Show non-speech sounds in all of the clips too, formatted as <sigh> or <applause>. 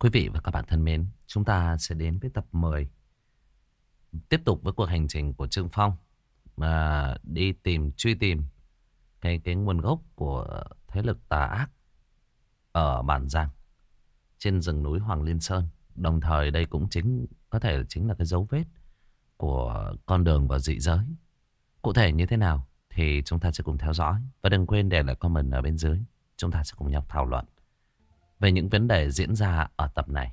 Quý vị và các bạn thân mến, chúng ta sẽ đến với tập 10. Tiếp tục với cuộc hành trình của Trương Phong mà đi tìm truy tìm cái cái nguồn gốc của thế lực tà ác ở bản Giang trên rừng núi Hoàng Liên Sơn. Đồng thời đây cũng chính có thể chính là cái dấu vết của con đường vào dị giới. Cụ thể như thế nào thì chúng ta sẽ cùng theo dõi và đừng quên để lại comment ở bên dưới. Chúng ta sẽ cùng nhau thảo luận về những vấn đề diễn ra ở tập này.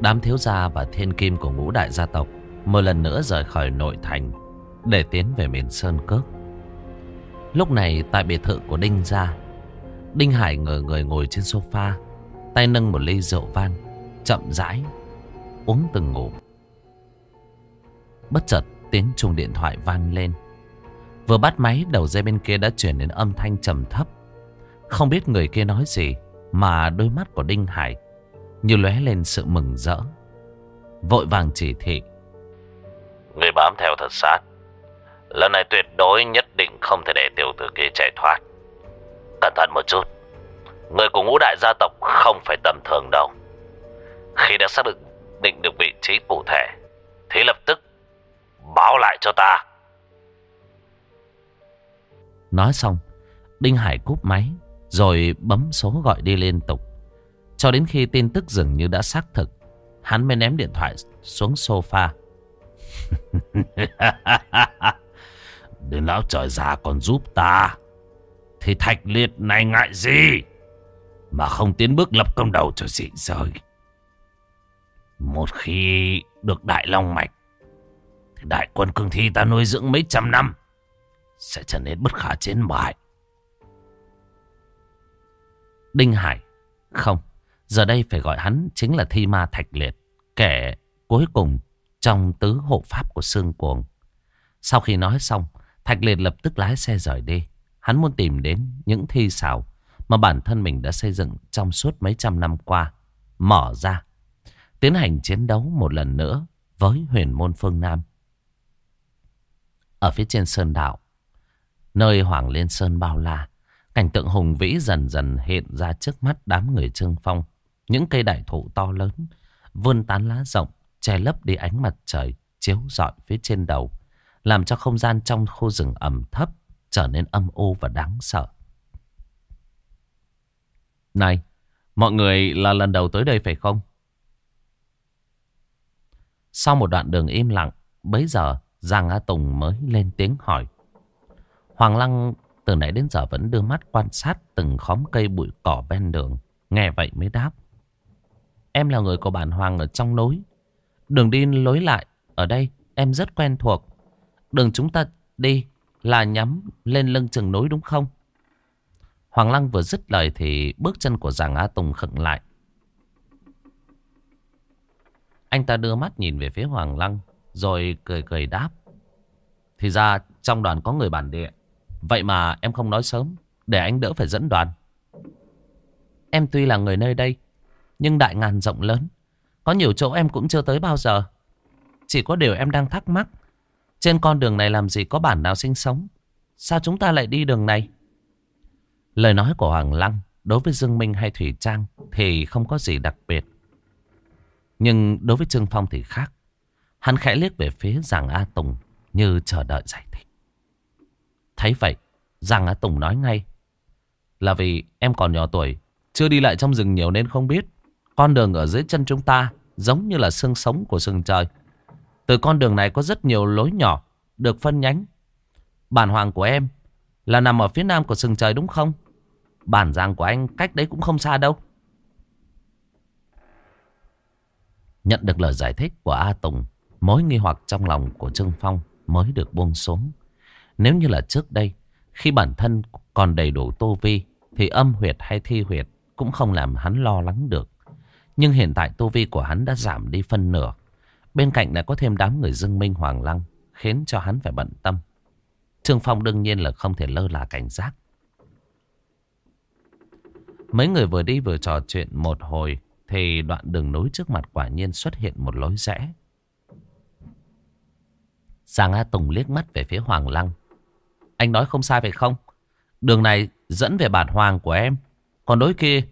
Đám thiếu gia và thiên kim của ngũ đại gia tộc một lần nữa rời khỏi nội thành để tiến về miền Sơn Cước. Lúc này tại biệt thự của Đinh Gia, Đinh Hải ngờ người ngồi trên sofa, tay nâng một ly rượu vang, chậm rãi, uống từng ngụm. Bất chợt tiếng chuông điện thoại vang lên. Vừa bắt máy đầu dây bên kia đã chuyển đến âm thanh trầm thấp. Không biết người kia nói gì mà đôi mắt của Đinh Hải như lóe lên sự mừng rỡ. Vội vàng chỉ thị. Người bám theo thật sát. Lần này tuyệt đối nhất định không thể để tiểu tử kia chạy thoát. Cẩn thận một chút. Người của ngũ đại gia tộc không phải tầm thường đâu. Khi đã xác định định được vị trí cụ thể, thì lập tức báo lại cho ta. Nói xong, Đinh Hải cúp máy, rồi bấm số gọi đi liên tục. Cho đến khi tin tức dường như đã xác thực, hắn mới ném điện thoại xuống sofa. <laughs> Đến lão trời già còn giúp ta. Thì thạch liệt này ngại gì? Mà không tiến bước lập công đầu cho dị rời. Một khi được đại long mạch, thì đại quân cương thi ta nuôi dưỡng mấy trăm năm, sẽ trở nên bất khả chiến bại. Đinh Hải, không. Giờ đây phải gọi hắn chính là thi ma thạch liệt. Kẻ cuối cùng trong tứ hộ pháp của Sương Cuồng. Sau khi nói xong, Thạch liệt lập tức lái xe rời đi. Hắn muốn tìm đến những thi xảo mà bản thân mình đã xây dựng trong suốt mấy trăm năm qua. Mở ra. Tiến hành chiến đấu một lần nữa với huyền môn phương Nam. Ở phía trên sơn đạo, nơi Hoàng Liên Sơn bao la, cảnh tượng hùng vĩ dần dần hiện ra trước mắt đám người Trương Phong. Những cây đại thụ to lớn vươn tán lá rộng che lấp đi ánh mặt trời chiếu rọi phía trên đầu, làm cho không gian trong khu rừng ẩm thấp trở nên âm u và đáng sợ. Này, mọi người là lần đầu tới đây phải không? Sau một đoạn đường im lặng, bấy giờ Giang Á Tùng mới lên tiếng hỏi. Hoàng Lăng từ nãy đến giờ vẫn đưa mắt quan sát từng khóm cây bụi cỏ ven đường. Nghe vậy mới đáp. Em là người của bản hoàng ở trong núi. Đường đi lối lại, ở đây em rất quen thuộc. Đường chúng ta đi là nhắm lên lưng chừng núi đúng không? Hoàng Lăng vừa dứt lời thì bước chân của Giàng A Tùng khựng lại. Anh ta đưa mắt nhìn về phía Hoàng Lăng, rồi cười cười đáp. Thì ra trong đoàn có người bản địa. Vậy mà em không nói sớm, để anh đỡ phải dẫn đoàn. Em tuy là người nơi đây nhưng đại ngàn rộng lớn. Có nhiều chỗ em cũng chưa tới bao giờ. Chỉ có điều em đang thắc mắc, Trên con đường này làm gì có bản nào sinh sống? Sao chúng ta lại đi đường này? Lời nói của Hoàng Lăng Đối với Dương Minh hay Thủy Trang Thì không có gì đặc biệt. Nhưng đối với Trương Phong thì khác. Hắn khẽ liếc về phía Giàng A Tùng Như chờ đợi giải thích. Thấy vậy, Giàng A Tùng nói ngay, Là vì em còn nhỏ tuổi, Chưa đi lại trong rừng nhiều nên không biết con đường ở dưới chân chúng ta giống như là xương sống của sừng trời. Từ con đường này có rất nhiều lối nhỏ được phân nhánh. Bản hoàng của em là nằm ở phía nam của sừng trời đúng không? Bản giang của anh cách đấy cũng không xa đâu. Nhận được lời giải thích của A Tùng, mối nghi hoặc trong lòng của Trương Phong mới được buông xuống. Nếu như là trước đây, khi bản thân còn đầy đủ tô vi, thì âm huyệt hay thi huyệt cũng không làm hắn lo lắng được. Nhưng hiện tại tu vi của hắn đã giảm đi phân nửa. Bên cạnh lại có thêm đám người dưng minh hoàng lăng, khiến cho hắn phải bận tâm. Trương Phong đương nhiên là không thể lơ là cảnh giác. Mấy người vừa đi vừa trò chuyện một hồi thì đoạn đường núi trước mặt quả nhiên xuất hiện một lối rẽ. Giang A Tùng liếc mắt về phía Hoàng Lăng. Anh nói không sai phải không? Đường này dẫn về bản hoàng của em. Còn đối kia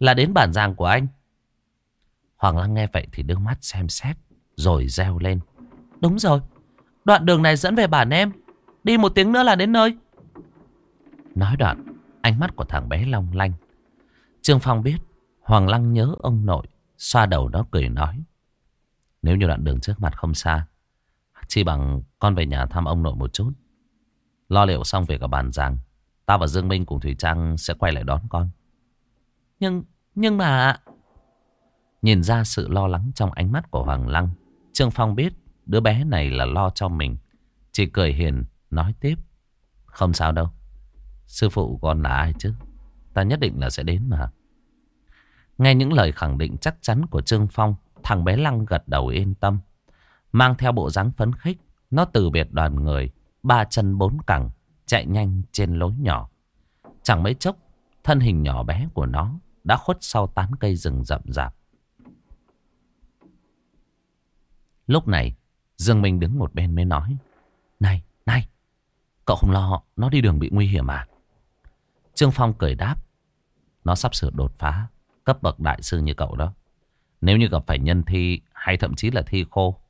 là đến bản giang của anh. Hoàng Lăng nghe vậy thì đưa mắt xem xét. Rồi reo lên. Đúng rồi. Đoạn đường này dẫn về bản em. Đi một tiếng nữa là đến nơi. Nói đoạn. Ánh mắt của thằng bé long lanh. Trương Phong biết. Hoàng Lăng nhớ ông nội. Xoa đầu nó cười nói. Nếu như đoạn đường trước mặt không xa. Chỉ bằng con về nhà thăm ông nội một chút. Lo liệu xong việc ở bàn giang. Ta và Dương Minh cùng Thủy Trang sẽ quay lại đón con. Nhưng, nhưng mà... Nhìn ra sự lo lắng trong ánh mắt của Hoàng Lăng. Trương Phong biết đứa bé này là lo cho mình. Chỉ cười hiền, nói tiếp. Không sao đâu. Sư phụ con là ai chứ? Ta nhất định là sẽ đến mà. Nghe những lời khẳng định chắc chắn của Trương Phong, thằng bé Lăng gật đầu yên tâm. Mang theo bộ dáng phấn khích, nó từ biệt đoàn người, ba chân bốn cẳng, chạy nhanh trên lối nhỏ. Chẳng mấy chốc, thân hình nhỏ bé của nó đã khuất sau tán cây rừng rậm rạp. Lúc này, Dương Minh đứng một bên mới nói. Này, này, cậu không lo nó đi đường bị nguy hiểm à? Trương Phong cười đáp. Nó sắp sửa đột phá, cấp bậc đại sư như cậu đó. Nếu như gặp phải nhân thi hay thậm chí là thi khô,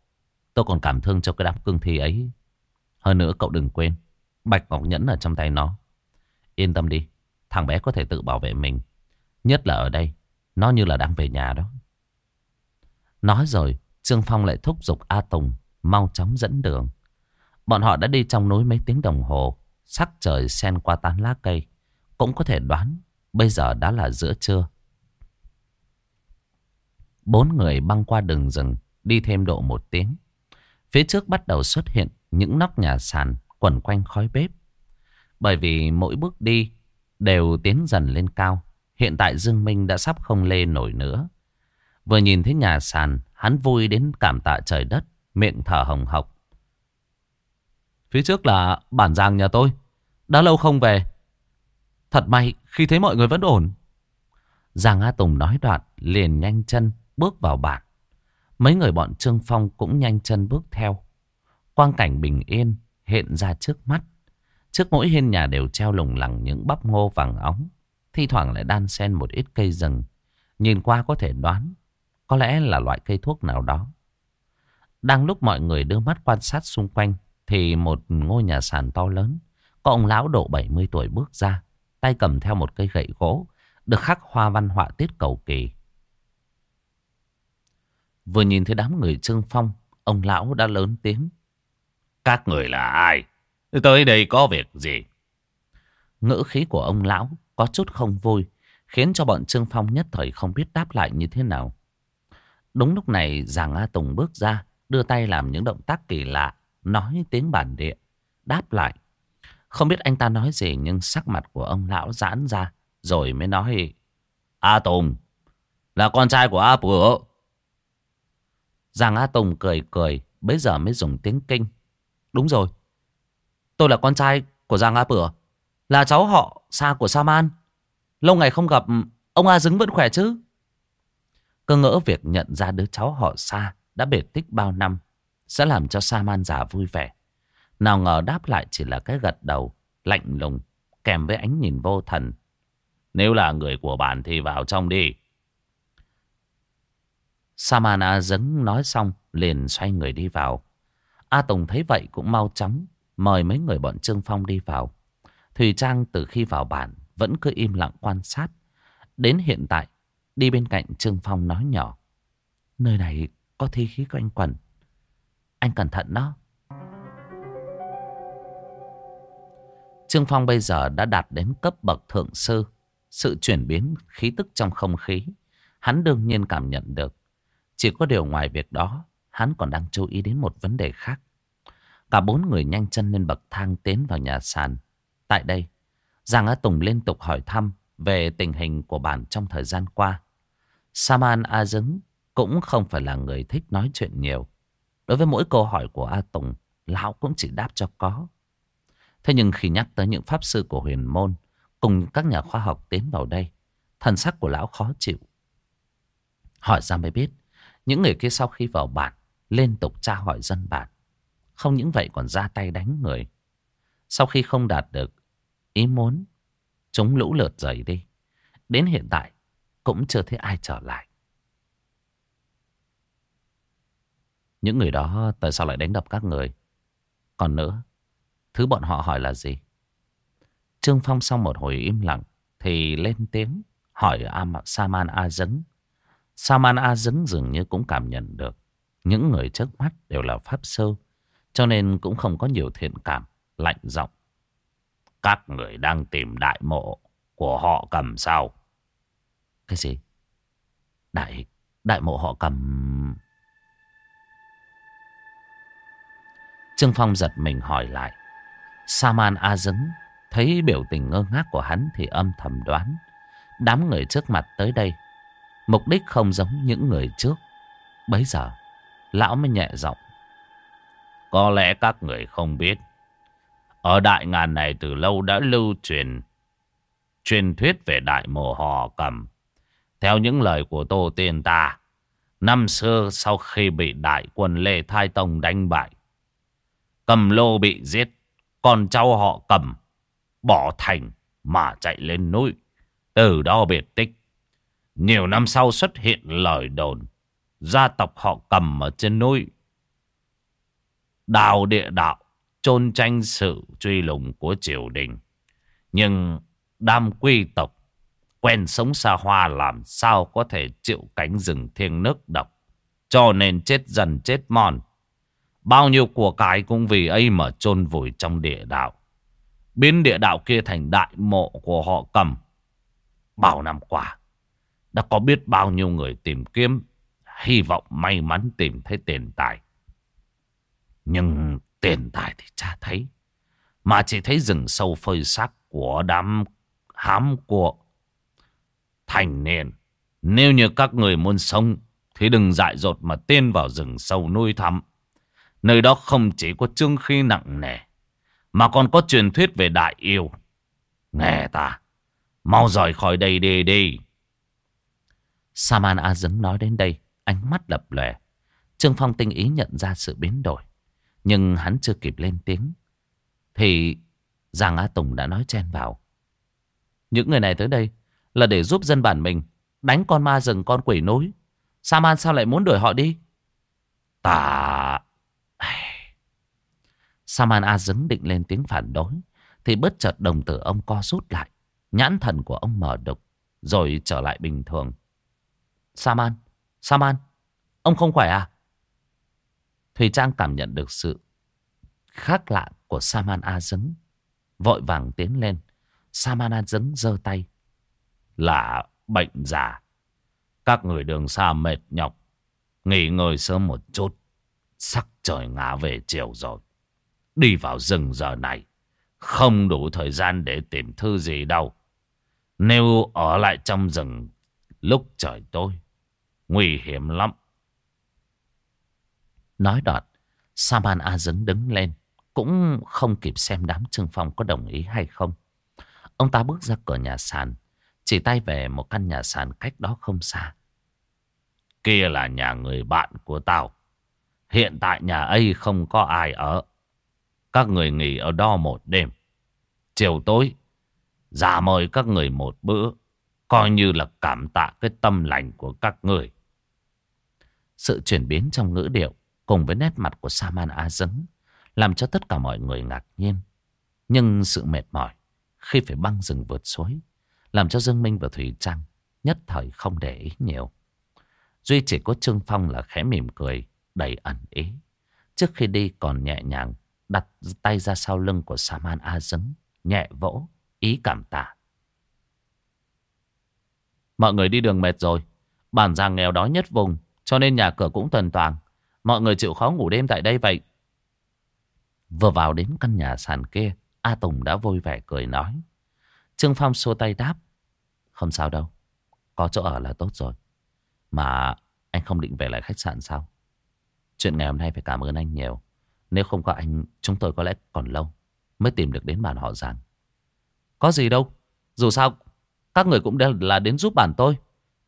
tôi còn cảm thương cho cái đám cương thi ấy. Hơn nữa cậu đừng quên, Bạch Ngọc Nhẫn ở trong tay nó. Yên tâm đi, thằng bé có thể tự bảo vệ mình. Nhất là ở đây, nó như là đang về nhà đó. Nói rồi, Trương Phong lại thúc giục A Tùng mau chóng dẫn đường. Bọn họ đã đi trong núi mấy tiếng đồng hồ, sắc trời xen qua tán lá cây. Cũng có thể đoán, bây giờ đã là giữa trưa. Bốn người băng qua đường rừng, đi thêm độ một tiếng. Phía trước bắt đầu xuất hiện những nóc nhà sàn quẩn quanh khói bếp. Bởi vì mỗi bước đi đều tiến dần lên cao. Hiện tại Dương Minh đã sắp không lê nổi nữa. Vừa nhìn thấy nhà sàn, hắn vui đến cảm tạ trời đất, miệng thở hồng hộc. Phía trước là bản giang nhà tôi. Đã lâu không về. Thật may khi thấy mọi người vẫn ổn. Giang A Tùng nói đoạn, liền nhanh chân bước vào bản. Mấy người bọn Trương Phong cũng nhanh chân bước theo. Quang cảnh bình yên hiện ra trước mắt. Trước mỗi hiên nhà đều treo lủng lẳng những bắp ngô vàng óng. Thi thoảng lại đan xen một ít cây rừng. Nhìn qua có thể đoán. Có lẽ là loại cây thuốc nào đó. Đang lúc mọi người đưa mắt quan sát xung quanh. Thì một ngôi nhà sàn to lớn. Có ông lão độ 70 tuổi bước ra. Tay cầm theo một cây gậy gỗ. Được khắc hoa văn họa tiết cầu kỳ. Vừa nhìn thấy đám người trương phong. Ông lão đã lớn tiếng. Các người là ai? Tới đây có việc gì? Ngữ khí của ông lão có chút không vui, khiến cho bọn Trương Phong nhất thời không biết đáp lại như thế nào. Đúng lúc này Giàng A Tùng bước ra, đưa tay làm những động tác kỳ lạ, nói tiếng bản địa, đáp lại. Không biết anh ta nói gì nhưng sắc mặt của ông lão giãn ra, rồi mới nói A Tùng, là con trai của A Bữa. Giàng A Tùng cười cười, bây giờ mới dùng tiếng kinh. Đúng rồi. Tôi là con trai của Giàng A Bửa. Là cháu họ xa của Saman. Lâu ngày không gặp, ông A Dứng vẫn khỏe chứ? Cơ ngỡ việc nhận ra đứa cháu họ xa đã biệt tích bao năm sẽ làm cho Sa Man già vui vẻ. Nào ngờ đáp lại chỉ là cái gật đầu, lạnh lùng, kèm với ánh nhìn vô thần. Nếu là người của bạn thì vào trong đi. Saman A Dứng nói xong liền xoay người đi vào. A Tùng thấy vậy cũng mau chóng mời mấy người bọn Trương Phong đi vào. Thùy Trang từ khi vào bản vẫn cứ im lặng quan sát. Đến hiện tại, đi bên cạnh Trương Phong nói nhỏ. Nơi này có thi khí quanh quẩn. Anh cẩn thận đó. Trương Phong bây giờ đã đạt đến cấp bậc thượng sư. Sự chuyển biến khí tức trong không khí, hắn đương nhiên cảm nhận được. Chỉ có điều ngoài việc đó, hắn còn đang chú ý đến một vấn đề khác. Cả bốn người nhanh chân lên bậc thang tiến vào nhà sàn. Tại đây, Giang Á Tùng liên tục hỏi thăm về tình hình của bản trong thời gian qua. Saman A Dứng cũng không phải là người thích nói chuyện nhiều. Đối với mỗi câu hỏi của A Tùng, lão cũng chỉ đáp cho có. Thế nhưng khi nhắc tới những pháp sư của huyền môn cùng các nhà khoa học tiến vào đây, thần sắc của lão khó chịu. Hỏi ra mới biết, những người kia sau khi vào bản liên tục tra hỏi dân bản. Không những vậy còn ra tay đánh người. Sau khi không đạt được ý muốn, chúng lũ lượt rời đi. Đến hiện tại cũng chưa thấy ai trở lại. Những người đó tại sao lại đánh đập các người? Còn nữa, thứ bọn họ hỏi là gì? Trương Phong sau một hồi im lặng thì lên tiếng hỏi Saman A Dấn. Saman A Dấn dường như cũng cảm nhận được những người trước mắt đều là pháp sư cho nên cũng không có nhiều thiện cảm, lạnh giọng. Các người đang tìm đại mộ của họ cầm sao? Cái gì? Đại, đại mộ họ cầm... Trương Phong giật mình hỏi lại. Saman A Dấn thấy biểu tình ngơ ngác của hắn thì âm thầm đoán. Đám người trước mặt tới đây. Mục đích không giống những người trước. Bấy giờ, lão mới nhẹ giọng. Có lẽ các người không biết. Ở đại ngàn này từ lâu đã lưu truyền truyền thuyết về đại mộ họ cầm. Theo những lời của Tô Tiên ta, năm xưa sau khi bị đại quân Lê Thái Tông đánh bại, cầm lô bị giết, con cháu họ cầm, bỏ thành mà chạy lên núi, từ đó biệt tích. Nhiều năm sau xuất hiện lời đồn, gia tộc họ cầm ở trên núi đào địa đạo, chôn tranh sự truy lùng của triều đình. Nhưng đam quy tộc, quen sống xa hoa làm sao có thể chịu cánh rừng thiêng nước độc. Cho nên chết dần chết mòn. Bao nhiêu của cái cũng vì ấy mà chôn vùi trong địa đạo. Biến địa đạo kia thành đại mộ của họ cầm. Bao năm qua, đã có biết bao nhiêu người tìm kiếm, hy vọng may mắn tìm thấy tiền tài. Nhưng tiền tài thì chả thấy. Mà chỉ thấy rừng sâu phơi xác của đám hám của thành niên. Nếu như các người muốn sống thì đừng dại dột mà tiên vào rừng sâu nuôi thắm. Nơi đó không chỉ có trương khí nặng nề mà còn có truyền thuyết về đại yêu. Nghe ta, mau rời khỏi đây đi đi. Saman A Dấn nói đến đây, ánh mắt lập lòe. Trương Phong tinh ý nhận ra sự biến đổi. Nhưng hắn chưa kịp lên tiếng. Thì Giang Á Tùng đã nói chen vào. Những người này tới đây là để giúp dân bản mình đánh con ma rừng con quỷ núi. Saman sao lại muốn đuổi họ đi? Ta... Saman A dứng định lên tiếng phản đối. Thì bất chợt đồng tử ông co rút lại. Nhãn thần của ông mở đục. Rồi trở lại bình thường. Saman, Saman, ông không khỏe à? Thùy Trang cảm nhận được sự khác lạ của Saman A dứng. Vội vàng tiến lên. Saman A dứng giơ tay. Là bệnh già. Các người đường xa mệt nhọc. Nghỉ ngơi sớm một chút. Sắc trời ngã về chiều rồi. Đi vào rừng giờ này. Không đủ thời gian để tìm thư gì đâu. Nếu ở lại trong rừng lúc trời tối. Nguy hiểm lắm. Nói đoạn, Saman A dấn đứng lên. Cũng không kịp xem đám Trương Phong có đồng ý hay không. Ông ta bước ra cửa nhà sàn. Chỉ tay về một căn nhà sàn cách đó không xa. Kia là nhà người bạn của tao. Hiện tại nhà ấy không có ai ở. Các người nghỉ ở đó một đêm. Chiều tối, giả mời các người một bữa. Coi như là cảm tạ cái tâm lành của các người. Sự chuyển biến trong ngữ điệu cùng với nét mặt của Saman A Dấn làm cho tất cả mọi người ngạc nhiên. Nhưng sự mệt mỏi khi phải băng rừng vượt suối làm cho Dương Minh và Thủy Trang nhất thời không để ý nhiều. Duy chỉ có Trương Phong là khẽ mỉm cười, đầy ẩn ý. Trước khi đi còn nhẹ nhàng đặt tay ra sau lưng của Saman A Dấn, nhẹ vỗ, ý cảm tạ. Mọi người đi đường mệt rồi, bản giang nghèo đói nhất vùng, cho nên nhà cửa cũng tuần toàn. Mọi người chịu khó ngủ đêm tại đây vậy. Vừa vào đến căn nhà sàn kia, A Tùng đã vui vẻ cười nói. Trương Phong xua tay đáp. Không sao đâu, có chỗ ở là tốt rồi. Mà anh không định về lại khách sạn sao? Chuyện ngày hôm nay phải cảm ơn anh nhiều. Nếu không có anh, chúng tôi có lẽ còn lâu mới tìm được đến bàn họ rằng. Có gì đâu, dù sao các người cũng đều là đến giúp bản tôi.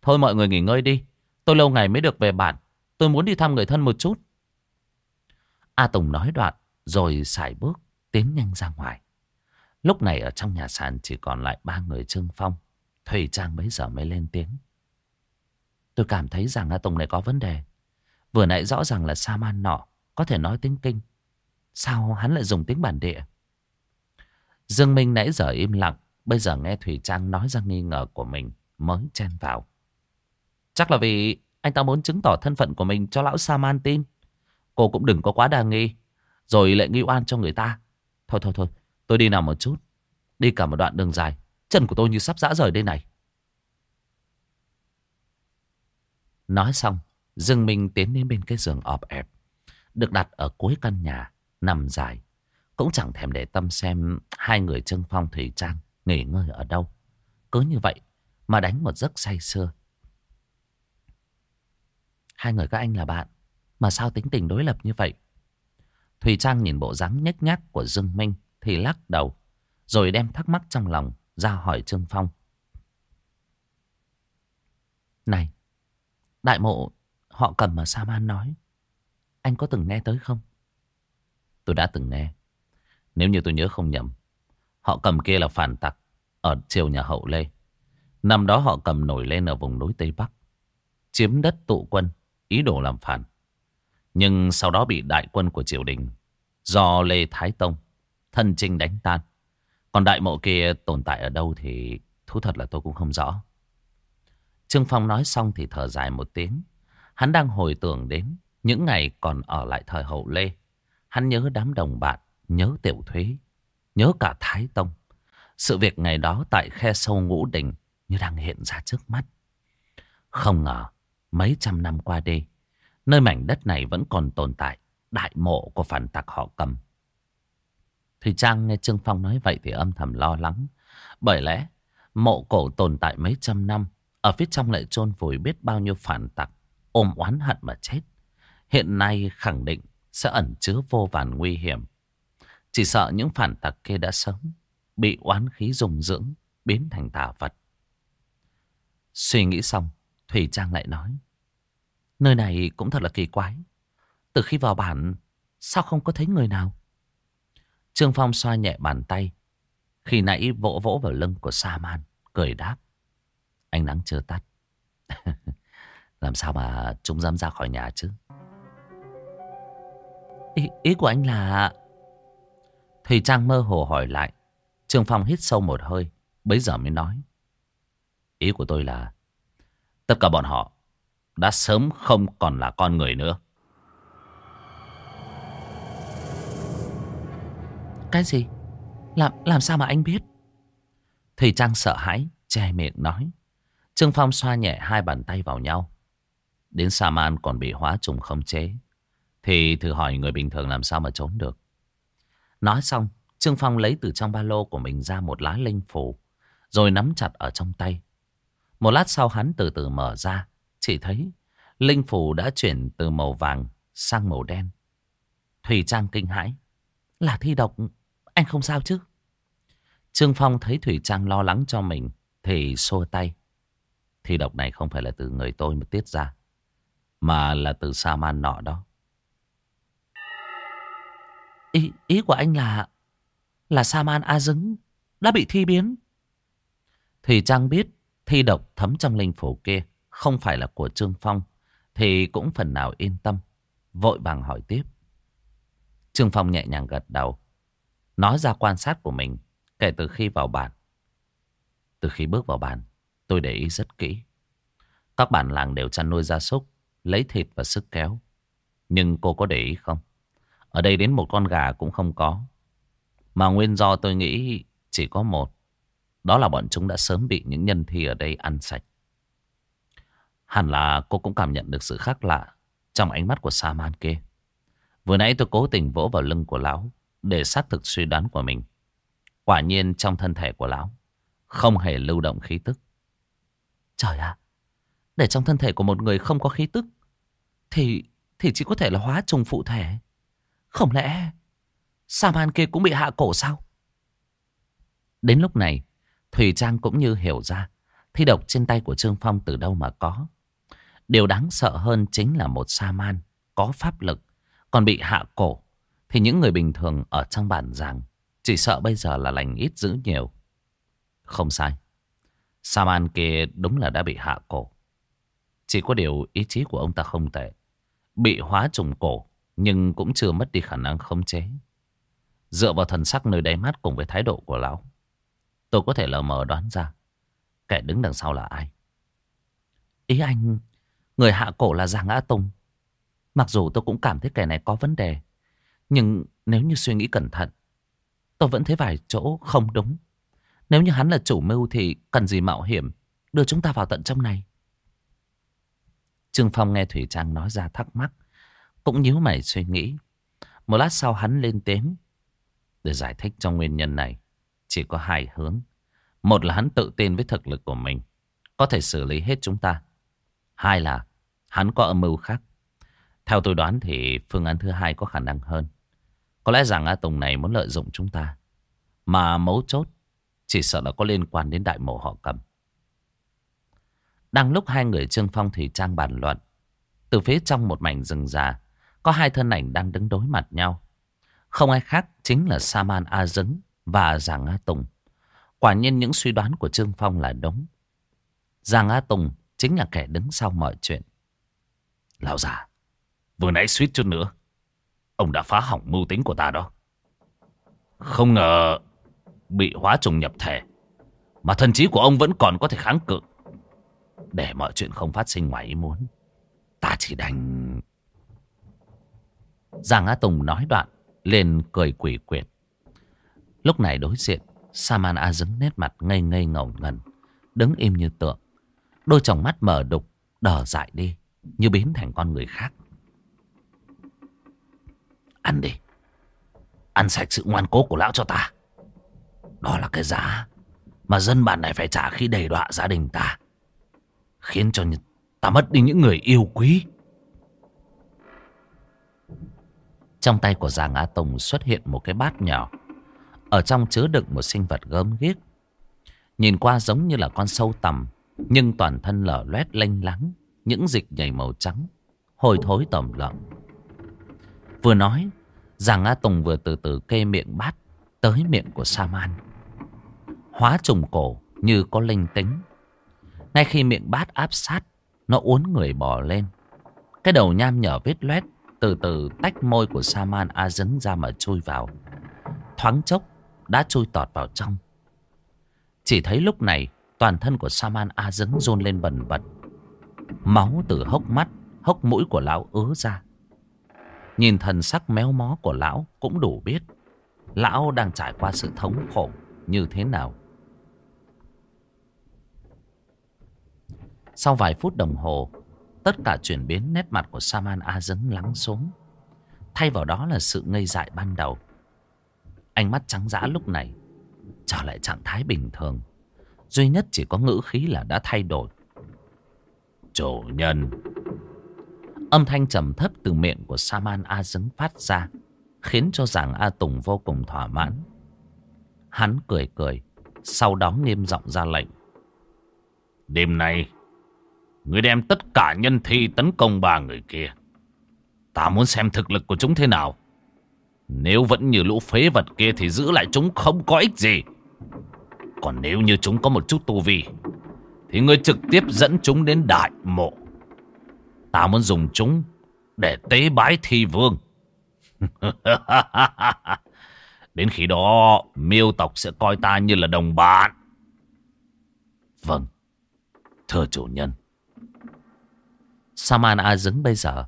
Thôi mọi người nghỉ ngơi đi. Tôi lâu ngày mới được về bản. Tôi muốn đi thăm người thân một chút. A Tùng nói đoạn rồi xài bước tiến nhanh ra ngoài. Lúc này ở trong nhà sàn chỉ còn lại ba người Trương Phong. Thùy Trang bấy giờ mới lên tiếng. Tôi cảm thấy rằng A Tùng này có vấn đề. Vừa nãy rõ ràng là sa man nọ có thể nói tiếng kinh. Sao hắn lại dùng tiếng bản địa? Dương Minh nãy giờ im lặng. Bây giờ nghe Thủy Trang nói ra nghi ngờ của mình mới chen vào. Chắc là vì anh ta muốn chứng tỏ thân phận của mình cho lão sa man tin. Cô cũng đừng có quá đa nghi. Rồi lại nghi oan cho người ta. Thôi thôi thôi, tôi đi nào một chút. Đi cả một đoạn đường dài. Chân của tôi như sắp dã rời đây này. Nói xong, Dương Minh tiến đến bên cái giường ọp ẹp. Được đặt ở cuối căn nhà, nằm dài. Cũng chẳng thèm để tâm xem hai người Trương Phong Thủy Trang nghỉ ngơi ở đâu. Cứ như vậy mà đánh một giấc say sưa. Hai người các anh là bạn, mà sao tính tình đối lập như vậy? Thùy Trang nhìn bộ dáng nhếch nhác của Dương Minh thì lắc đầu, rồi đem thắc mắc trong lòng ra hỏi Trương Phong. Này, đại mộ họ cầm mà Sa Man nói, anh có từng nghe tới không? Tôi đã từng nghe. Nếu như tôi nhớ không nhầm, họ cầm kia là phản tặc ở triều nhà hậu Lê. Năm đó họ cầm nổi lên ở vùng núi Tây Bắc, chiếm đất tụ quân, ý đồ làm phản. Nhưng sau đó bị đại quân của triều đình do Lê Thái Tông thân trinh đánh tan. Còn đại mộ kia tồn tại ở đâu thì thú thật là tôi cũng không rõ. Trương Phong nói xong thì thở dài một tiếng. Hắn đang hồi tưởng đến những ngày còn ở lại thời hậu Lê. Hắn nhớ đám đồng bạn, nhớ tiểu thuế, nhớ cả Thái Tông. Sự việc ngày đó tại khe sâu ngũ đình như đang hiện ra trước mắt. Không ngờ, mấy trăm năm qua đi, nơi mảnh đất này vẫn còn tồn tại đại mộ của phản tặc họ cầm. Thì Trang nghe Trương Phong nói vậy thì âm thầm lo lắng. Bởi lẽ, mộ cổ tồn tại mấy trăm năm, ở phía trong lại chôn vùi biết bao nhiêu phản tặc, ôm oán hận mà chết. Hiện nay khẳng định sẽ ẩn chứa vô vàn nguy hiểm. Chỉ sợ những phản tặc kia đã sống bị oán khí dùng dưỡng, biến thành tà vật. Suy nghĩ xong, Thủy Trang lại nói. Nơi này cũng thật là kỳ quái. Từ khi vào bản, sao không có thấy người nào? Trương Phong xoa nhẹ bàn tay. Khi nãy vỗ vỗ vào lưng của Sa Man, cười đáp. Ánh nắng chưa tắt. <laughs> Làm sao mà chúng dám ra khỏi nhà chứ? Ý, ý của anh là... Thùy Trang mơ hồ hỏi lại. Trương Phong hít sâu một hơi, bấy giờ mới nói. Ý của tôi là tất cả bọn họ đã sớm không còn là con người nữa. Cái gì? Làm, làm sao mà anh biết? Thùy Trang sợ hãi, che miệng nói. Trương Phong xoa nhẹ hai bàn tay vào nhau. Đến Sa Man còn bị hóa trùng không chế. Thì thử hỏi người bình thường làm sao mà trốn được. Nói xong, Trương Phong lấy từ trong ba lô của mình ra một lá linh phủ. Rồi nắm chặt ở trong tay. Một lát sau hắn từ từ mở ra. Chỉ thấy linh phủ đã chuyển từ màu vàng sang màu đen. Thùy Trang kinh hãi. Là thi độc anh không sao chứ? Trương Phong thấy Thủy Trang lo lắng cho mình thì xô tay. Thi độc này không phải là từ người tôi mà tiết ra. Mà là từ sa man nọ đó. Ý, ý của anh là là sa man A Dứng đã bị thi biến. Thủy Trang biết thi độc thấm trong linh phủ kia không phải là của Trương Phong thì cũng phần nào yên tâm. Vội vàng hỏi tiếp. Trương Phong nhẹ nhàng gật đầu. Nói ra quan sát của mình kể từ khi vào bản. Từ khi bước vào bản, tôi để ý rất kỹ. Các bản làng đều chăn nuôi gia súc, lấy thịt và sức kéo. Nhưng cô có để ý không? Ở đây đến một con gà cũng không có. Mà nguyên do tôi nghĩ chỉ có một. Đó là bọn chúng đã sớm bị những nhân thi ở đây ăn sạch. Hẳn là cô cũng cảm nhận được sự khác lạ trong ánh mắt của Sa Man kia. Vừa nãy tôi cố tình vỗ vào lưng của lão để xác thực suy đoán của mình. Quả nhiên trong thân thể của lão không hề lưu động khí tức. Trời ạ, để trong thân thể của một người không có khí tức thì thì chỉ có thể là hóa trùng phụ thể. Không lẽ Saman kia cũng bị hạ cổ sao? Đến lúc này, Thùy Trang cũng như hiểu ra thi độc trên tay của Trương Phong từ đâu mà có. Điều đáng sợ hơn chính là một Saman có pháp lực còn bị hạ cổ thì những người bình thường ở trong bản giảng chỉ sợ bây giờ là lành ít dữ nhiều. Không sai. Saman kia đúng là đã bị hạ cổ. Chỉ có điều ý chí của ông ta không tệ. Bị hóa trùng cổ nhưng cũng chưa mất đi khả năng khống chế. Dựa vào thần sắc nơi đáy mắt cùng với thái độ của lão. Tôi có thể lờ mờ đoán ra kẻ đứng đằng sau là ai. Ý anh, người hạ cổ là Giang Á Tùng. Mặc dù tôi cũng cảm thấy kẻ này có vấn đề. Nhưng nếu như suy nghĩ cẩn thận, tôi vẫn thấy vài chỗ không đúng. Nếu như hắn là chủ mưu thì cần gì mạo hiểm đưa chúng ta vào tận trong này. Trương Phong nghe Thủy Trang nói ra thắc mắc. Cũng nhíu mày suy nghĩ. Một lát sau hắn lên tiếng. Để giải thích cho nguyên nhân này. Chỉ có hai hướng. Một là hắn tự tin với thực lực của mình. Có thể xử lý hết chúng ta. Hai là hắn có âm mưu khác. Theo tôi đoán thì phương án thứ hai có khả năng hơn. Có lẽ rằng A Tùng này muốn lợi dụng chúng ta. Mà mấu chốt chỉ sợ là có liên quan đến đại mộ họ cầm. Đang lúc hai người Trương Phong thì trang bàn luận. Từ phía trong một mảnh rừng già, có hai thân ảnh đang đứng đối mặt nhau. Không ai khác chính là Saman A Dứng và Giàng A Tùng. Quả nhiên những suy đoán của Trương Phong là đúng. Giàng A Tùng chính là kẻ đứng sau mọi chuyện. Lão già, vừa nãy suýt chút nữa. Ông đã phá hỏng mưu tính của ta đó. Không ngờ bị hóa trùng nhập thể. Mà thần trí của ông vẫn còn có thể kháng cự. Để mọi chuyện không phát sinh ngoài ý muốn. Ta chỉ đành... Giang Á Tùng nói đoạn, lên cười quỷ quyệt. Lúc này đối diện, Saman A dứng nét mặt ngây ngây ngầu ngần, đứng im như tượng. Đôi tròng mắt mở đục, đờ dại đi, như biến thành con người khác. Ăn đi. Ăn sạch sự ngoan cố của lão cho ta. Đó là cái giá mà dân bản này phải trả khi đầy đọa gia đình ta. Khiến cho ta mất đi những người yêu quý. Trong tay của Giàng Á Tùng xuất hiện một cái bát nhỏ. Ở trong chứa đựng một sinh vật gớm ghiếc. Nhìn qua giống như là con sâu tầm. Nhưng toàn thân lở loét lênh lắng. Những dịch nhảy màu trắng. Hồi thối tẩm lợm. Vừa nói, Giàng a Tùng vừa từ từ kê miệng bát tới miệng của Saman. Hóa trùng cổ như có linh tính. Ngay khi miệng bát áp sát, nó uốn người bò lên. Cái đầu nham nhở vết loét từ từ tách môi của Saman A dấn ra mà chui vào. Thoáng chốc đã chui tọt vào trong. Chỉ thấy lúc này toàn thân của Saman A dấn rôn lên bần bật. Máu từ hốc mắt, hốc mũi của lão ứa ra. Nhìn thần sắc méo mó của lão cũng đủ biết. Lão đang trải qua sự thống khổ như thế nào. Sau vài phút đồng hồ, tất cả chuyển biến nét mặt của Saman A dấn lắng xuống. Thay vào đó là sự ngây dại ban đầu. Ánh mắt trắng dã lúc này trở lại trạng thái bình thường. Duy nhất chỉ có ngữ khí là đã thay đổi. Chủ nhân. Âm thanh trầm thấp từ miệng của Saman A Dứng phát ra. Khiến cho giảng A Tùng vô cùng thỏa mãn. Hắn cười cười. Sau đó nghiêm giọng ra lệnh. Đêm nay Người đem tất cả nhân thi tấn công ba người kia. Ta muốn xem thực lực của chúng thế nào. Nếu vẫn như lũ phế vật kia thì giữ lại chúng không có ích gì. Còn nếu như chúng có một chút tu vi, thì người trực tiếp dẫn chúng đến đại mộ. Ta muốn dùng chúng để tế bái thi vương. <laughs> Đến khi đó, miêu tộc sẽ coi ta như là đồng bạn. Vâng, thưa chủ nhân. Saman A dứng bây giờ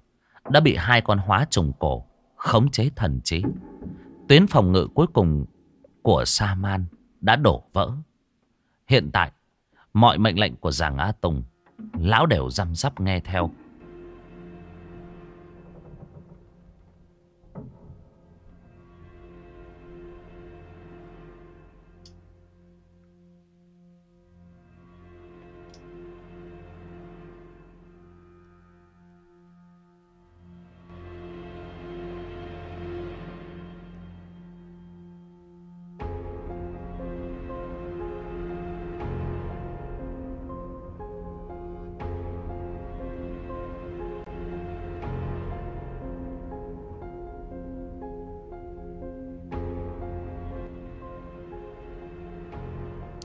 đã bị hai con hóa trùng cổ khống chế thần trí. Tuyến phòng ngự cuối cùng của Saman đã đổ vỡ. Hiện tại, mọi mệnh lệnh của Giàng A Tùng, lão đều răm rắp nghe theo.